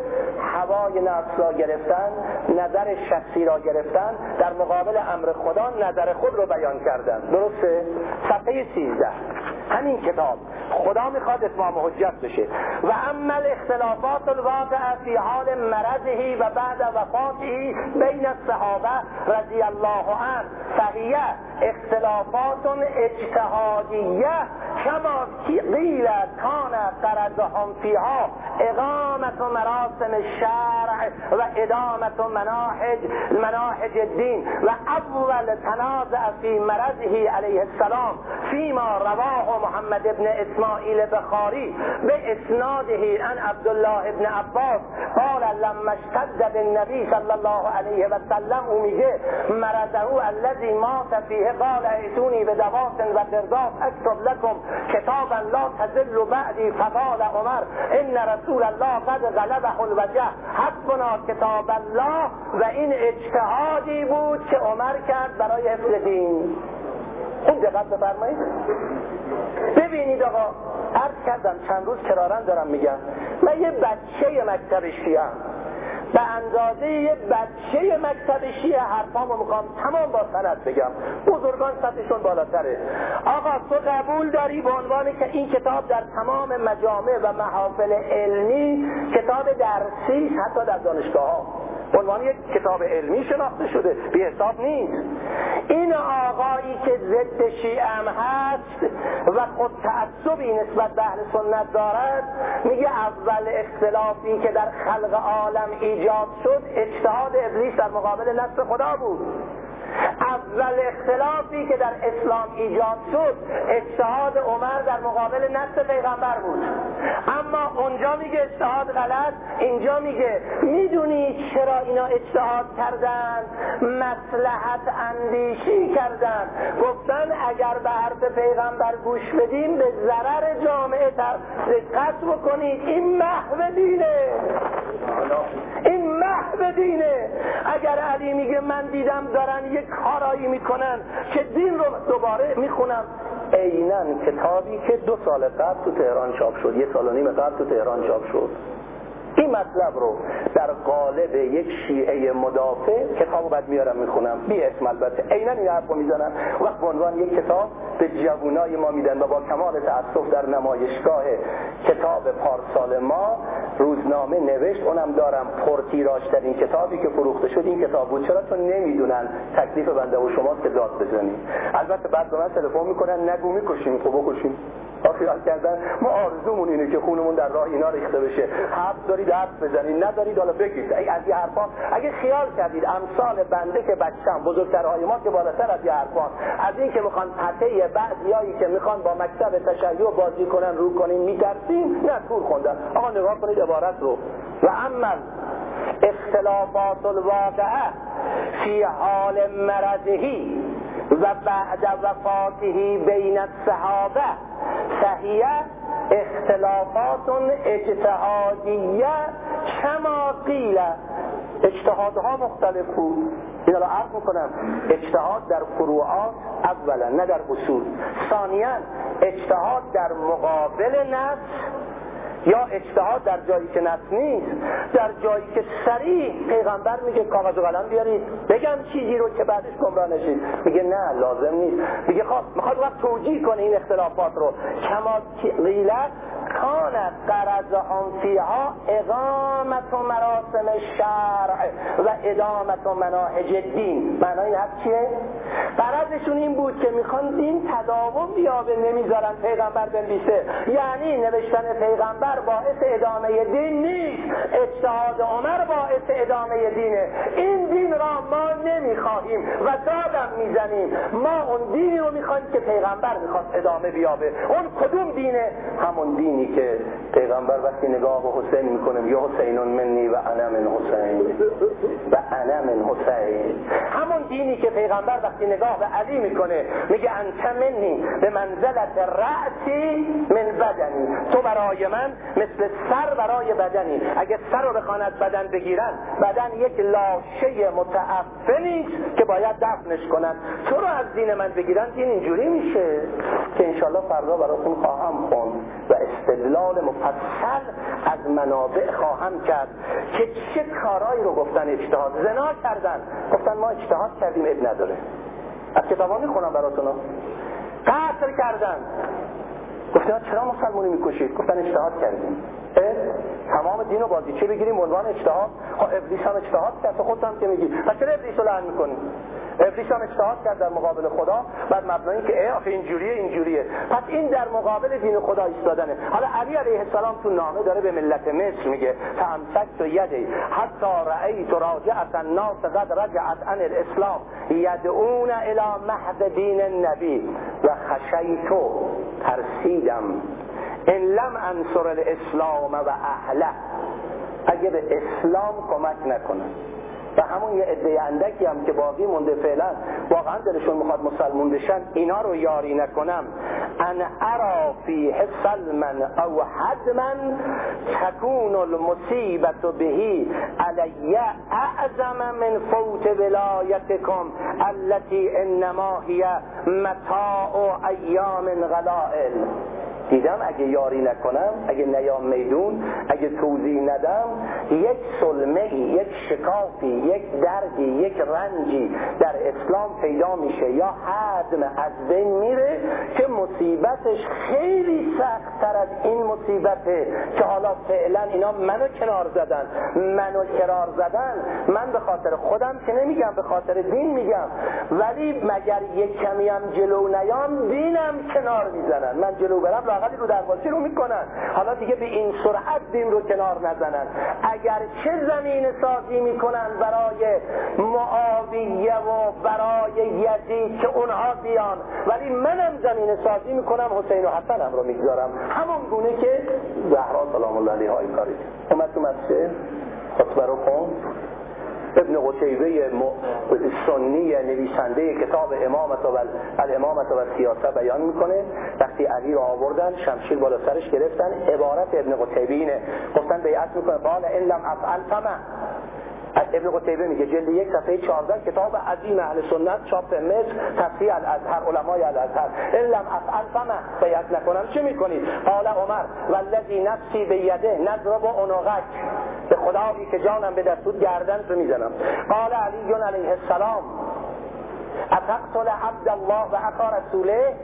هوای نفس را گرفتن نظر شخصی را گرفتن در مقابل امر خدا نظر خود رو بیان کردن. درسته؟ صفحه 13 همین کتاب. خدا می‌خواد اتمام حجت بشه. و اما اختلافات الواقع فی حال مرضه و بعد وفاته بین الصحابه رضی الله عنه. فهیه اختلافات اجتهادیه کما قیل کان قرضهم فیها اقامت و مراسم الشرع و ادامت و مناهج مناهج الدین و اول تنازع فی مرضه علیه السلام. فیما رواه محمد ابن اسماعیل بخاری به اسناده ان عبدالله ابن عباس قال لما اشتد بالنبی صلی الله علیه و سلم او میگه مرضه الذی مات فیه قال ایتونی به دوات و قرداس اکتب لکم کتابا لا تزل بعدی فقال عمر. ان رسول الله قد غلبه الوجه. حسبنا کتاب الله و این اجتهادی بود که عمر کرد برای حفظ دین. خوب دقت بفرمایید. ببینید آقا عرض کردم چند روز کرارن دارم میگم. من یه بچه مکتب شیعه به اندازه یه بچه مکتب شیعه حرفامو می‌خوام تمام با سند بگم. بزرگان سطحشون بالاتره. آقا تو قبول داری به عنوان که این کتاب در تمام مجامع و محافل علمی کتاب درسی حتی در دانشگاه ها عنوان یک کتاب علمی شناخته شده. بی حساب نیست. این آقایی که ضد شیعه هست و خود تعصبی نسبت به اهل سنت دارد میگه اول اختلافی که در خلق عالم ایجاد شد اجتهاد ابلیس در مقابل نصر خدا بود. اول اختلافی که در اسلام ایجاد شد اجتهاد عمر در مقابل نصر پیغمبر بود. اما اونجا میگه اجتهاد غلط اینجا میگه می‌دونی چرا اینا اجتهاد کردن؟ مسلحت اندیشی کردن. گفتن اگر به حرف پیغمبر گوش بدیم به ضرر جامعه دقت بکنید این محو دینه. این محو دینه. اگر علی میگه من دیدم دارن یک کارایی می‌کنن که دین رو دوباره می‌خونم. عینا کتابی که دو سال قبل تو تهران چاپ شد. یه سال و نیم قبل تو تهران چاپ شد. مطلب رو در قالب یک شیعه مدافع کتابو بعد میارم می‌خونم. بی اسم البته. عینا این حرف رو می‌زنن وقت به عنوان یک کتاب به جوونای ما میدن و با کمال تاسف در نمایشگاه کتاب پارسال ما روزنامه نوشت. اونم دارم پرتیراش در این کتابی که فروخته شد. این کتاب بود. چرا؟ چون نمی‌دونن تکلیف بنده و شما که داد بزنید. البته بعد به من تلفن می‌کنن. نگو می‌کشیم. خب بکشیم. خیال کردن. ما آرزومون اینه که خونمون در راه اینا ریخته بشه. حرف دارید. حرف بزنید ندارید حالا بگید ای از این حرفا. اگه خیال کردید امثال بنده که بچم بزرگترهای ما که بالاتر از این حرفان از این که می‌خوان پته بعضیایی که می‌خوان با مکتب تشیع بازی کنن رو کنین میترسیم؟ نه کور خوندن. آقا نگاه کنید عبارت رو. و عمل اختلافات الواقعه فی حال مرضهی. و بعد وفاته بین الصحابه فهیه اختلافات اجتهادیه کما قیل. اجتهادها مختلف بود. این را عرض می‌کنم. اجتهاد در فروعات اولا نه در اصول. ثانیا اجتهاد در مقابل نفس یا اجتهاد در جایی که نفس نیست در جایی که سریع پیغمبر میگه کاغذ و قلم بیارید. بگم چیزی رو که بعدش گمراه نشید. میگه نه لازم نیست. میگه خب می‌خواد وقت توجیه کنه این اختلافات رو. کما قیله کان قرض فیها اقامت و مراسم شرع و ادامت و مناهج دین. معنی این حرف چیه؟ قرضشون این بود که می‌خوان دین تداوم بیابه نمی‌ذارن پیغمبر بنویسه. یعنی نوشتن پیغمبر باعث ادامه دین نیست. اجتهاد عمر باعث ادامه دینه. این دین را ما نمی‌خواهیم و دادم می‌زنیم. ما اون دینی رو می‌خواهیم که پیغمبر می‌خواست ادامه بیابه. اون کدوم دینه؟ همون دینی که پیغمبر وقتی نگاه به حسین می‌کنه یا حسین منی و انا من حسین. و انا من حسین. همون دینی که پیغمبر وقتی نگاه به علی می‌کنه میگه انت منی به منزلت رأسی من بدنی. تو برای من مثل سر برای بدنی. اگه سر رو بخواند بدن بگیرن بدن یک لاشه متعفنی که باید دفنش کنن تو رو از دین من بگیرن دین اینجوری میشه که انشالله فردا براتون خواهم خوند. و استدلال مفصل از منابع خواهم کرد که چه کارایی رو گفتن اجتهاد. زنا کردن. گفتن ما اجتهاد کردیم اب نداره. از کتابا می‌خونم براتون قتل کردن. گفتن چرا مسلمونی می‌کشید؟ گفتن اجتهاد کردیم. تمام دین و بازی. چه بگیریم؟ عنوان اجتهاد. خب ابلیس هم اجتهاد کرد. خودت هم که میگی. پس چرا ابلیس رو لعن می‌کنی؟ ابلیس هم اجتهاد کرد در مقابل خدا بعد مبنایی که ای آخه اینجوریه اینجوریه. پس این در مقابل دین خدا ایستادنه. حالا علی علیه السلام تو نامه داره به ملت مصر میگه فامسکت یدی حتی رأیت راجعت الناس قد رجعت عن الاسلام یدعون الى مهد دین النبی. و خشیتو ترسیدم ان لم انصر الاسلام و اهله. اگه به اسلام کمک نکنه و همون یه عده اندکی هم که باقی مونده فعلا واقعا دلشون می‌خواد مسلمون بشن اینا رو یاری نکنم. ان ارا فی سلمن او حدمن تکون المصیبت بهی علی اعظم من فوت ولایتکم التي انما هی متاع ایام غلائل. دیدم اگه یاری نکنم اگه نیام میدون اگه توضیح ندم یک سلمه یک شکافی یک دردی یک رنجی در اسلام پیدا میشه یا حدم از بین میره که مصیبتش خیلی سخت تر از این مصیبته که حالا فعلا اینا منو کنار زدن. منو کنار زدن من به خاطر خودم که نمیگم به خاطر دین میگم. ولی مگر یک کمی هم جلو نیام دینم کنار می‌زنن. من جلو برم لاغلی رو دروازه رو می‌کنن. حالا دیگه به این سرعت دین رو کنار نزنن. اگر چه زمین سازی می‌کنن برای معاویه و برای یزید که اونها بیان. ولی منم زمین سازی می‌کنم حسین و حسنم رو می‌گذارم. همون گونه که زهرا سلام الله علیها کاری اومد تو مسجد. خطبه رو خوند. ابن قتیبه سنی نویسنده کتاب امامت و الامامت و سیاست بیان می‌کنه. وقتی علی رو آوردن شمشیر بالا سرش گرفتن. عبارت ابن قتیبه اینه. گفتن بیعت می‌کنه. قال ان لم افعل فما. ابن قتیبه میگه. جلد یک صفحه 14 کتاب عظیم اهل سنت چاپ مصر تفسیر الازهر علمای الازهر ان لم افعل فما بیعت نکنم. چه می‌کنید قال عمر والذی نفسی به یده نضرب عنقک. به خدایی که جانم به دستود گردن رو می‌زنم. قال علی علیه السلام اتقتل عبد الله و اخا رسوله؟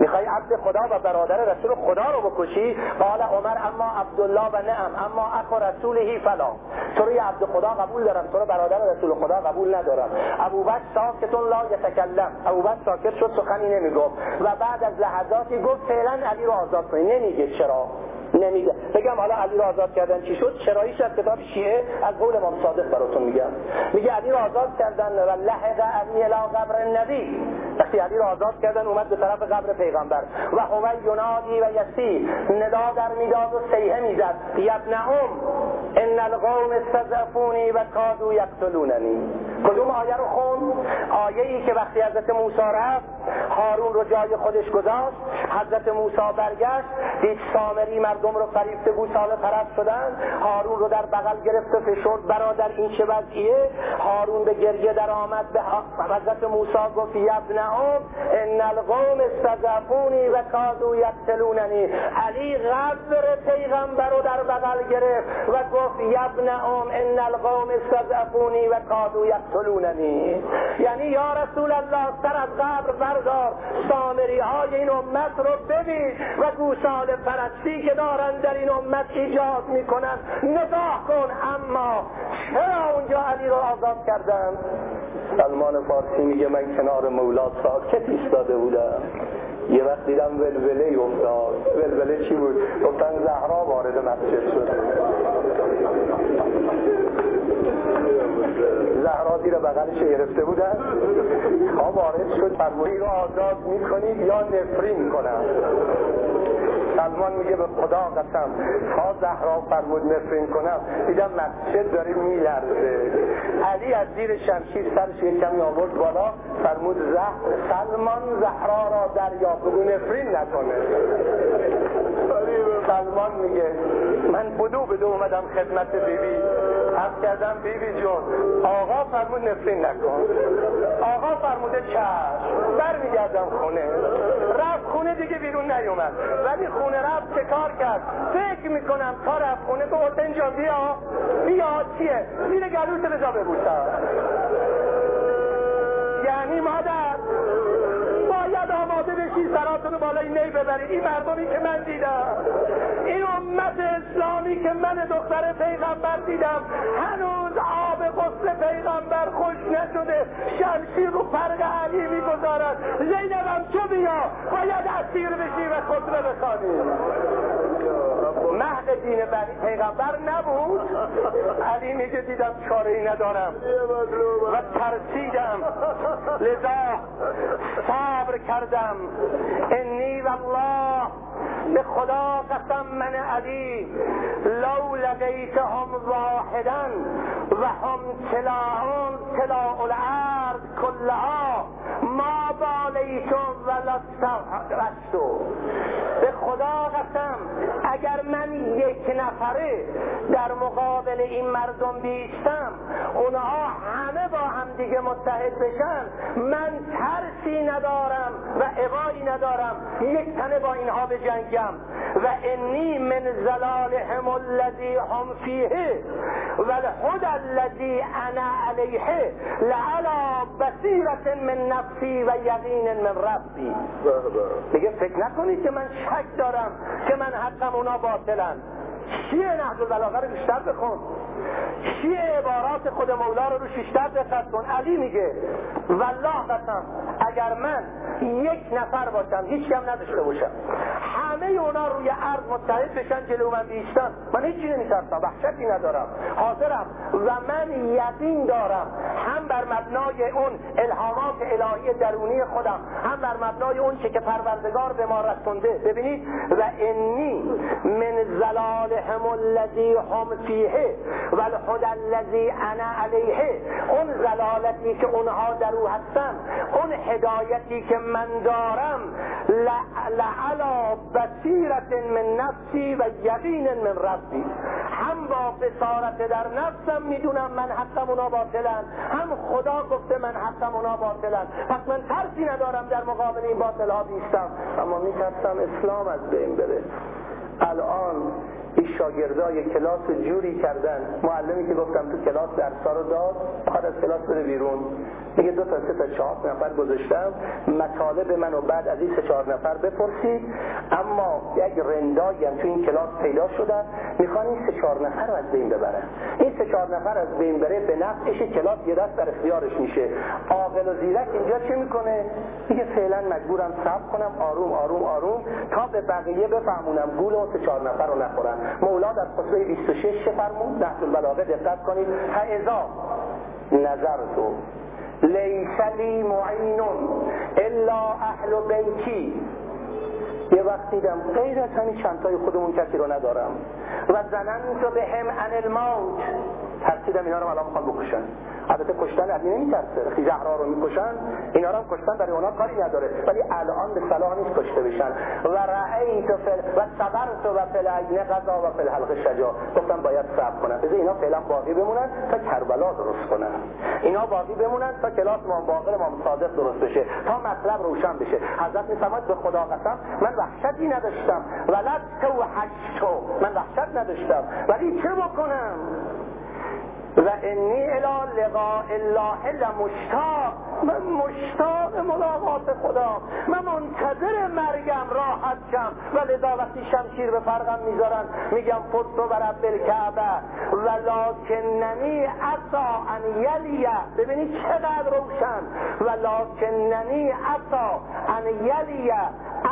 می‌خوای عبد خدا و برادر رسول خدا رو بکشی؟ قال عمر اما عبدالله و نعم اما اخو رسوله فلا. تو رو عبد خدا قبول دارم تو رو برادر رسول خدا قبول ندارم. ابوبکر ساکتون لا یتکلم. ابوبکر ساکت شد سخنی نمی‌گفت. و بعد از لحظاتی گفت فعلا علی رو آزاد کنی. نمیگه چرا. نمیگه. بگم حالا علی رو آزاد کردن چی شد؟ چراییش از کتاب شیعه از قول امام صادق براتون میگم. میگه علی رو آزاد کردن و لحق علی الى قبر النبی. وقتی علی رو آزاد کردن اومد به طرف قبر پیغمبر. و هو ینادی و یسی. ندا در می‌داد و سیحه می‌زد. یبن ام ان القوم استضعفونی و کادو یقتلوننی. کدوم آیه رو خون آیه ای که وقتی حضرت موسی رفت هارون رو جای خودش گذاشت. حضرت موسی برگشت. دید سامری مردم رو فریفته گوساله پرست شدن. هارون رو در بغل گرفته فشرد. برادر این چه وضعیه؟ هارون به گریه در آمد. به حضرت موسی گفت یبن ام ان القوم استضعفونی و کادو یقتلوننی. علی قبر پیغمبر رو در بغل گرفت و گفت یبن ام ان القوم استضعفونی و کادو یقتلوننی. یعنی یا رسول الله سر از قبر بردار. سامری های این امت رو ببین و گوساله پرستی که دارن در این امت ایجاد می‌کنن. نگاه کن اما چرا اونجا علی رو آزاد کردن؟ سلمان فارسی میگه من کنار مولا ساکت ایستاده بودم. یه وقت دیدم ولوله افتاد ولوله چی بود؟ گفتن زهرا وارد مسجد شده. زهرا زیر بغلش گرفته بودن. ها وارد شد فرمودی رو آزاد می‌کنید یا نفرین کنم؟ سلمان میگه به خدا قسم. تا زهرا فرمود نفرین کنم. دیدم مسجد داره میلرزه. علی از زیر شمشیر سرش یک کمی آورد بالا. فرمود زهر سلمان زهرا را دریا بگو نفرین نکنه. سلمان میگه من بدو بدو اومدم خدمت بیبی. هم کردم بیبی جون آقا فرمود نفرین نکن. آقا فرموده چشم برمیگردم خونه. رفت خونه دیگه بیرون نیومد. ولی خونه رفت چه کار کرد؟ فکر می‌کنم تا رفت خونه تو حسین جان بیا. بیا چیه؟ زیر گلوت به جا ببوسم یعنی مادر باید آماده بشی سراتون بالای نی ببرید این مردمی که من دیدم این امت اسلامی که من دختر پیغمبر دیدم هنوز آب غسل پیغمبر خوش نشده شمشیر رو فرق علی می‌گذارد. زینبم چه بیا باید اسیر بشی و خطبه بخوانی مهد دین پیغمبر نبود. علی میگه دیدم چاره ای ندارم. و ترسیدم. لذا صبر کردم. انی والله به خدا قسم من علی لو لقیتهم واحدا و هم تلاعون تلاع الارض کلها ما بالیتم ولا استغفرتو به خدا قسم اگر من یک نفره در مقابل این مردم بیستم اونها همه با هم دیگه متحد بشن من ترسی ندارم و عبایی ندارم. یک تنه با اینها به و انی من زلالهم الذی هم فیه و الهدى الذی انا علیه لعلا بصیرت من نفسی و یقین من ربی. دیگه فکر نکنید که من شک دارم که من حقم اونا باطلن. چیه نهج البلاغه رو بیشتر بخون. چیه عبارات خود مولا رو رو شیشتر دقت کن. علی میگه والله قسم اگر من یک نفر باشم هیچ کم نداشته باشم. همه اونا روی عرض متحد بشن جلو من بیشتن من هیچی نمیترسم وحشتی ندارم. حاضرم و من یقین دارم. هم بر مبنای اون الهامات الهی درونی خودم هم بر مبنای اون چه که پروردگار به ما رسونده. ببینید و انی من زلالهم الذی هم فیه و الذی انا علیه. اون زلالتی که اونها در او هستن اون هدایتی که من دارم لعلا بصیرت من نفسی و یقین من ربی. هم با بصارت در نفسم می‌دونم من حقم اونا باطلن. هم خدا گفته من حقم اونا باطلن. پس من ترسی ندارم در مقابل این باطل ها بیستم اما میترسم اسلام از بین بره. الان این شاگردای کلاس جوری کردن. معلمی که گفتم تو کلاس درسا رو داد بعد از کلاس بره بیرون. میگه دو تا سه تا چهار نفر گذاشتم. مطالب منو بعد از این سه چهار نفر بپرسید. اما یک رندایی هم تو این کلاس پیدا شدن می‌خوان این سه چهار نفر رو از بین ببرن. این سه چهار نفر از بین بره به نفعش کلاس یه دست در اختیارش میشه. عاقل و زیرک اینجا چه می‌کنه؟ میگه فعلا مجبورم صبر کنم آروم آروم آروم تا به بقیه بفهمونم گول و سه چهار نفر رو نخورن. مولا در خطبه 26 چه فرمود نحت البلاغه دقت کنید فاذا نظر تو. لیس لی معین الا اهل بیتی. یه وقت دیدم غیر از همین چندتای خودمون کسی رو ندارم. و زنن تو به هم ان الموت ترسیدم اینا رو الان می‌خوان بکشن. البته کشتن علی نمیترسه. وقتی زهرا رو می‌کشن اینا رو هم کشتن برای اونا کاری نداره. ولی الان به صلاح نیست کشته بشن. و رأیت فل و صبرت و فل عین قضا و فل حلق شجا گفتم باید صبر کنن. بذار اینا فعلا باقی بمونن تا کربلا درست کنن. اینا باقی بمونن تا کلاس ما باقر ما صادق درست بشه. تا مطلب روشن بشه. حضرت میفرماید به خدا قسم من وحشتی نداشتم. ولد تو حشتو من وحشت نداشتم. ولی چه بکنم؟ و انی الى لقاء الله لمشتاق. من مشتاق ملاقات خدا. من منتظر مرگم راحت شم. و لذا وقتی شمشیر به فرقم می‌ذارن میگم فت و رب الکعبه. ولکننی عصا ان یلیه ببینید چقدر روشن. ولکننی عصا ان یلیه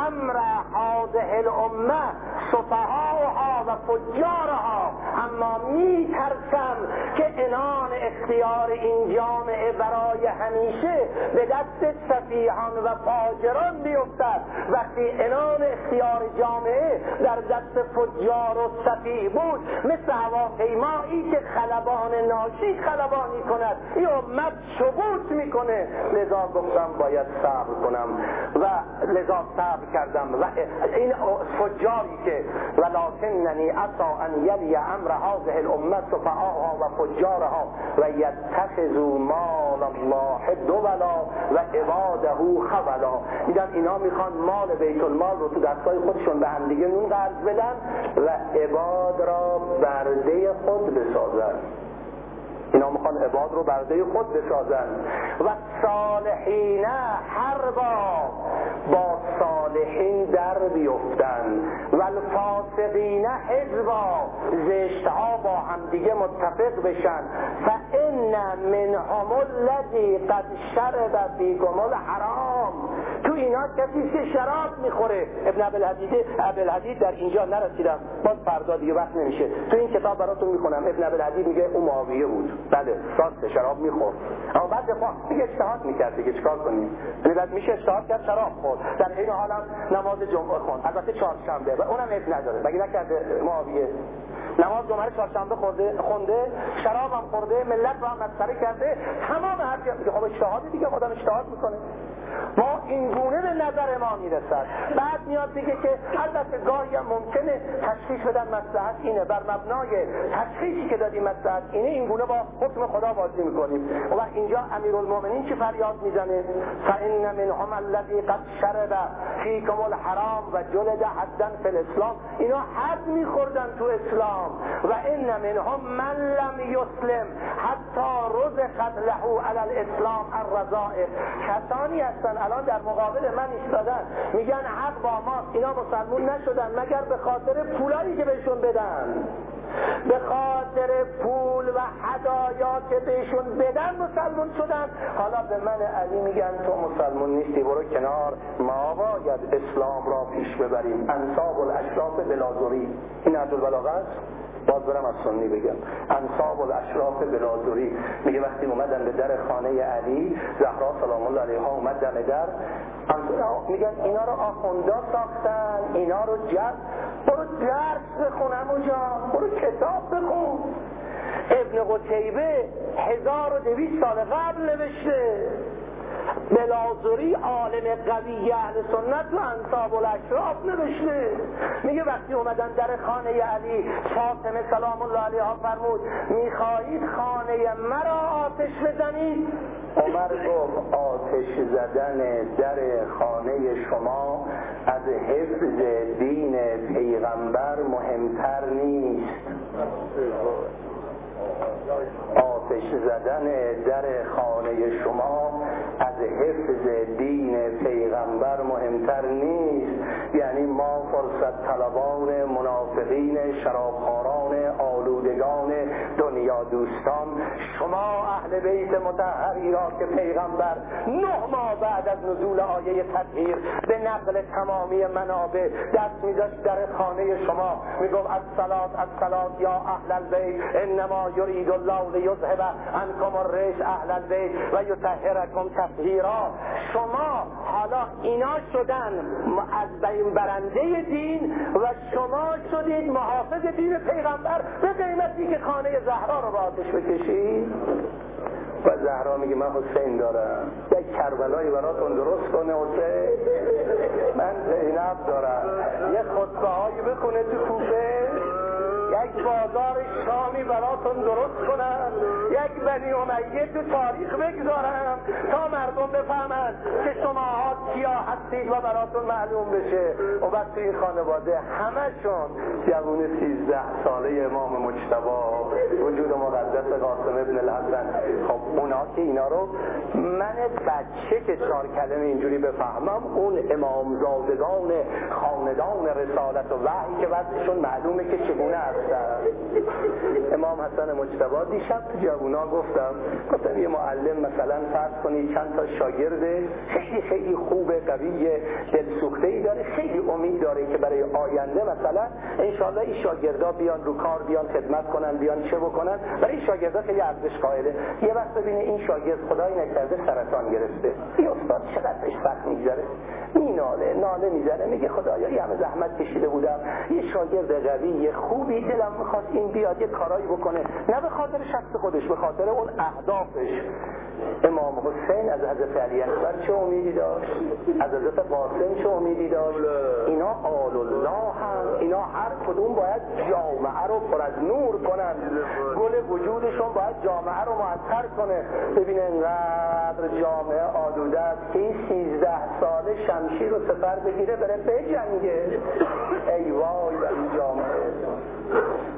امر هذه الامه صفهاها و فجارها. اما میترسم که انان اختیار این جامعه برای همیشه به دست سفیهان و فاجران بیفتد. وقتی انان اختیار جامعه در دست فجار و سفیه بود مثل هواپیمایی که خلبان ناشی خلبانی کند این امت شبوط می‌کنه. لذا گفتم باید صبر کنم و لذا صبر کردم. و این فجاری که ولکننی اصا ان یلی امر هذه الامه صفعاها و فجارها و یتخذوا مال الله دولا و عباده خولا میگن اینا می‌خوان مال بیت المال رو تو دستای خودشون به هم دیگه نون قرض بدن و عباد را برده خود بسازن. اینا می‌خوان عباد رو برده خود بسازن. و صالحین با با صالحین در بیفتن. و الفاسقین حزبا زشتها با همدیگه متفق بشن. فان منهم الذی قد شرب فیکم الحرام. تو اینا کسی که شراب می‌خوره. ابن عبدالحدید در اینجا نرسیدم. باز فردا دیگه وقت نمیشه. تو این کتاب براتون می‌خونم. ابن عبدالحدید میگه اون معاویه بود. بله راست شراب می‌خورد. اما بعد دفاع دیگه اجتهاد می‌کرد دیگه. چیکار کنیم؟ بعد میشه اجتهاد کرد شراب خورد. در این حالم نماز جمعه خون البته چهارشنبه و اونم اب نداره. مگه نکرده معاویه؟ نماز جمعه چهارشنبه خورده خونده شراب هم خورده ملت رو هم مسخره کرده. تمام هر میگه خب دیگه خودم اجتهاد می‌کنه. ما این گونه به نظر ما می‌رسد. بعد میاد دیگه که البته گاهی هم ممکنه تشخیص بدن مسلحت اینه. بر مبنای تشخیصی که دادیم مسلحت اینه این گونه با حکم خدا بازی می‌کنیم. و اینجا امیرالمومنین چه فریاد می‌زنه؟ فان منهم الذی قد شرب فیکم الحرام و جلد حدا فی الاسلام اینا حد میخوردن تو اسلام. و ان منهم من لم یسلم حتی رزقت له علی الاسلام الرزائق کسانی هستن الان در مقابل من ایستادن. میگن حق با ما اینا مسلمون نشدن. مگر به خاطر پولایی که بهشون بدن. به خاطر پول و هدایا که بهشون بدن مسلمون شدن. حالا به من علی میگن تو مسلمون نیستی. برو کنار. ما باید اسلام را پیش ببریم. انصاب الاشراف بلازوری. این عبدالبلاغه است؟ باز برم از سنی بگم. انصاب الاشراف بلازوری میگه وقتی اومدن به در خانه علی زهرا سلام الله علیها اومد دم در. میگن اینا رو آخوندا ساختن اینا رو جد برو درس بخونم اونجا برو کتاب بخون. ابن قتیبه هزار و دویست سال قبل نوشته. بلازوری عالم قوی اهل سنت و انصاب الاشراف نوشته. میگه وقتی اومدن در خانه علی فاطمه سلام الله علیها فرمود می‌خواهید خانه مرا آتش بزنید؟ عمر گفت آتش زدن در خانه شما از حفظ دین پیغمبر مهمتر نیست. آتش زدن در خانه شما حفظ دین پیغمبر مهمتر نیست. یعنی ما فرصت طلبان منافقین شرابخاران آلودگان دنیا دوستان شما اهل بیت متحری را که پیغمبر نه ماه بعد از نزول آیه تطهیر به نقل تمامی منابع دست میداشت در خانه شما می‌گفت از الصلات یا اهل البیت انما یرید الله لیذهب عنکم الرجس اهل البیت و یطهرکم تطهیرا. شما حالا اینا شدن از بین برنده دین و شما شدید محافظ دین پیغمبر به قیمتی که خانه زهرا رو با آتش بکشید؟ و زهرا میگه من حسین دارم. یک کربلایی براتون درست کنه حسین. من زینب دارم. یه خطبه هایی بخونه تو کوفه. یک بازار شامی براتون درست کنم. یک بنی امیه تو تاریخ بگذارم تا مردم بفهمند که شما ها کیا هستید و براتون معلوم بشه. و بعد این خانواده همشون جوون سیزده ساله امام مجتبا وجود مقدس قاسم ابن الحسن. خب اونا که اینا رو من بچه که چهار کلمه اینجوری بفهمم اون امامزادگان خاندان رسالت و وحی که وضعشون معلومه که چگونه امام حسن مجتبا دیشب تو جوونا گفتم گفتم یه معلم مثلا فرض کنی چند تا شاگرده خیلی خیلی خوب قوی دلسوخته ای داره خیلی امید داره که برای آینده مثلا انشالله این شاگردا بیان رو کار بیان خدمت کنن بیان چه بکنن. برای این شاگردا خیلی ارزش قائله. یه وقت ببینه این شاگرد خدای نکرده سرطان گرفته. این استاد چقدر بهش سخت میگذره؟ میناله ناله می‌زنه میگه خدایا یه همه زحمت کشیده بودم. یه شاگرد قوی خوبی دلم می‌خواد این بیاد یه کارایی بکنه نه به خاطر شخص خودش به خاطر اون اهدافش. امام حسین از حضرت علی اکبر چه امیدی داشت؟ از حضرت قاسم چه امیدی داشت؟ اینا آل الله هم اینا هر کدوم باید جامعه رو پر از نور کنن. گل وجودشون باید جامعه رو معطر کنه. ببین انقدر جامعه آلوده است که این سیزده ساله شمشیر رو سفر بگیره بره بجنگه. ای وای این جامعه.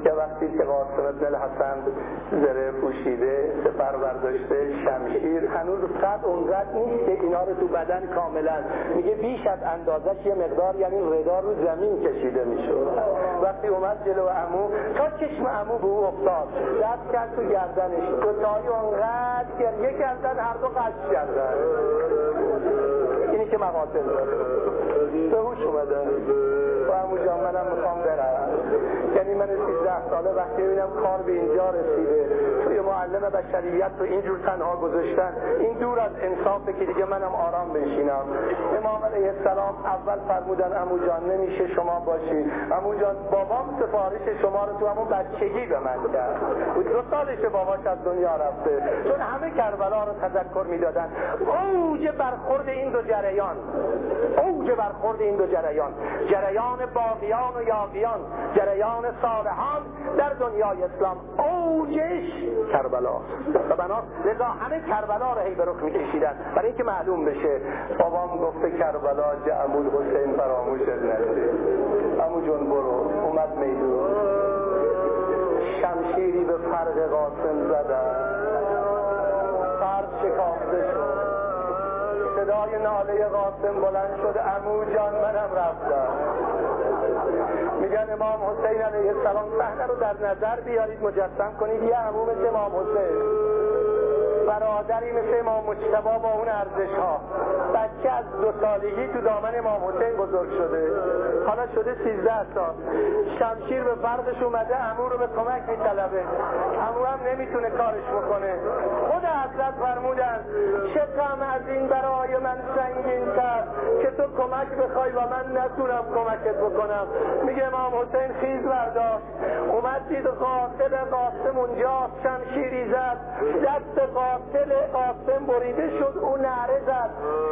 یه وقتی که قاسم ابن الحسن زره پوشیده سفر برداشته شمشیر هنوز قد اونقدر نیست که اینا رو تو بدن کاملا. میگه بیش از اندازش یه مقدار یعنی ردا رو زمین کشیده می‌شد وقتی اومد جلو امو تا چشم امو به او افتاد. دست کرد تو گردنش. دوتایی اونقدر گریه کردن هر دو قصد کردن. اینی که مقاتل داره. به هوش اومده و امو جان منم می‌خوام برم. یعنی من سیزده ساله وقتی ببینم کار به اینجا رسیده. معلم بشریت تو اینجور تنها گذاشتن. این دور از انصافه که دیگه منم آرام بنشینم. امام علیه السلام اول فرمودن امو جان نمیشه شما باشی. امو جان بابام سفارش شما رو تو همون بچگی به من کرد. و دو سالش باباش از دنیا رفته. چون همه کربلا رو تذکر می‌دادن. اوج برخورد این دو جریان. اوج برخورد این دو جریان. جریان باقیان و یاقیان. جریان صالحان. در دنیای اسلام اوجش کربلا. و بنا لذا همه کربلا رو هی به رخ میکشیدن. برای اینکه معلوم بشه بابام گفته کربلا جعمول حسین فراموش نشه امو جون برو اومد میدون. شمشیری به فرق قاسم زدن. فرد شکافته شد. صدای ناله قاسم بلند شد. امو جان منم رفتم. میگن امام حسین علیه السلام صحنه رو در نظر بیارید مجسم کنید. یه عمو مثل امام حسین. برادری مثل امام مجتبا با اون ارزش ها بچه از دو سالگی تو دامن امام حسین بزرگ شده. حالا شده سیزده سال. شمشیر به فرقش اومده امو رو به کمک میطلبه. امو هم نمی‌تونه کارش بکنه. خود حضرت فرمودن چه غم از این برای من سنگین کرد که تو کمک بخوای و من نتونم کمکت بکنم. میگه امام حسین خیز برداشت. اومد دید قاتل قاسم اونجا شمشیری زد. دست قافل قاسم بریده شد او نعره زد.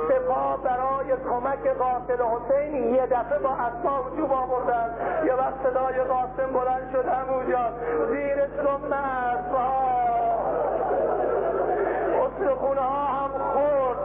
سپاه برای کمک قافل حسین یه دفعه با اسما وجوب آوردن. یه وقت صدای قاسم بلند شد همونجا زیر سم اسما خونه ها هم خورد.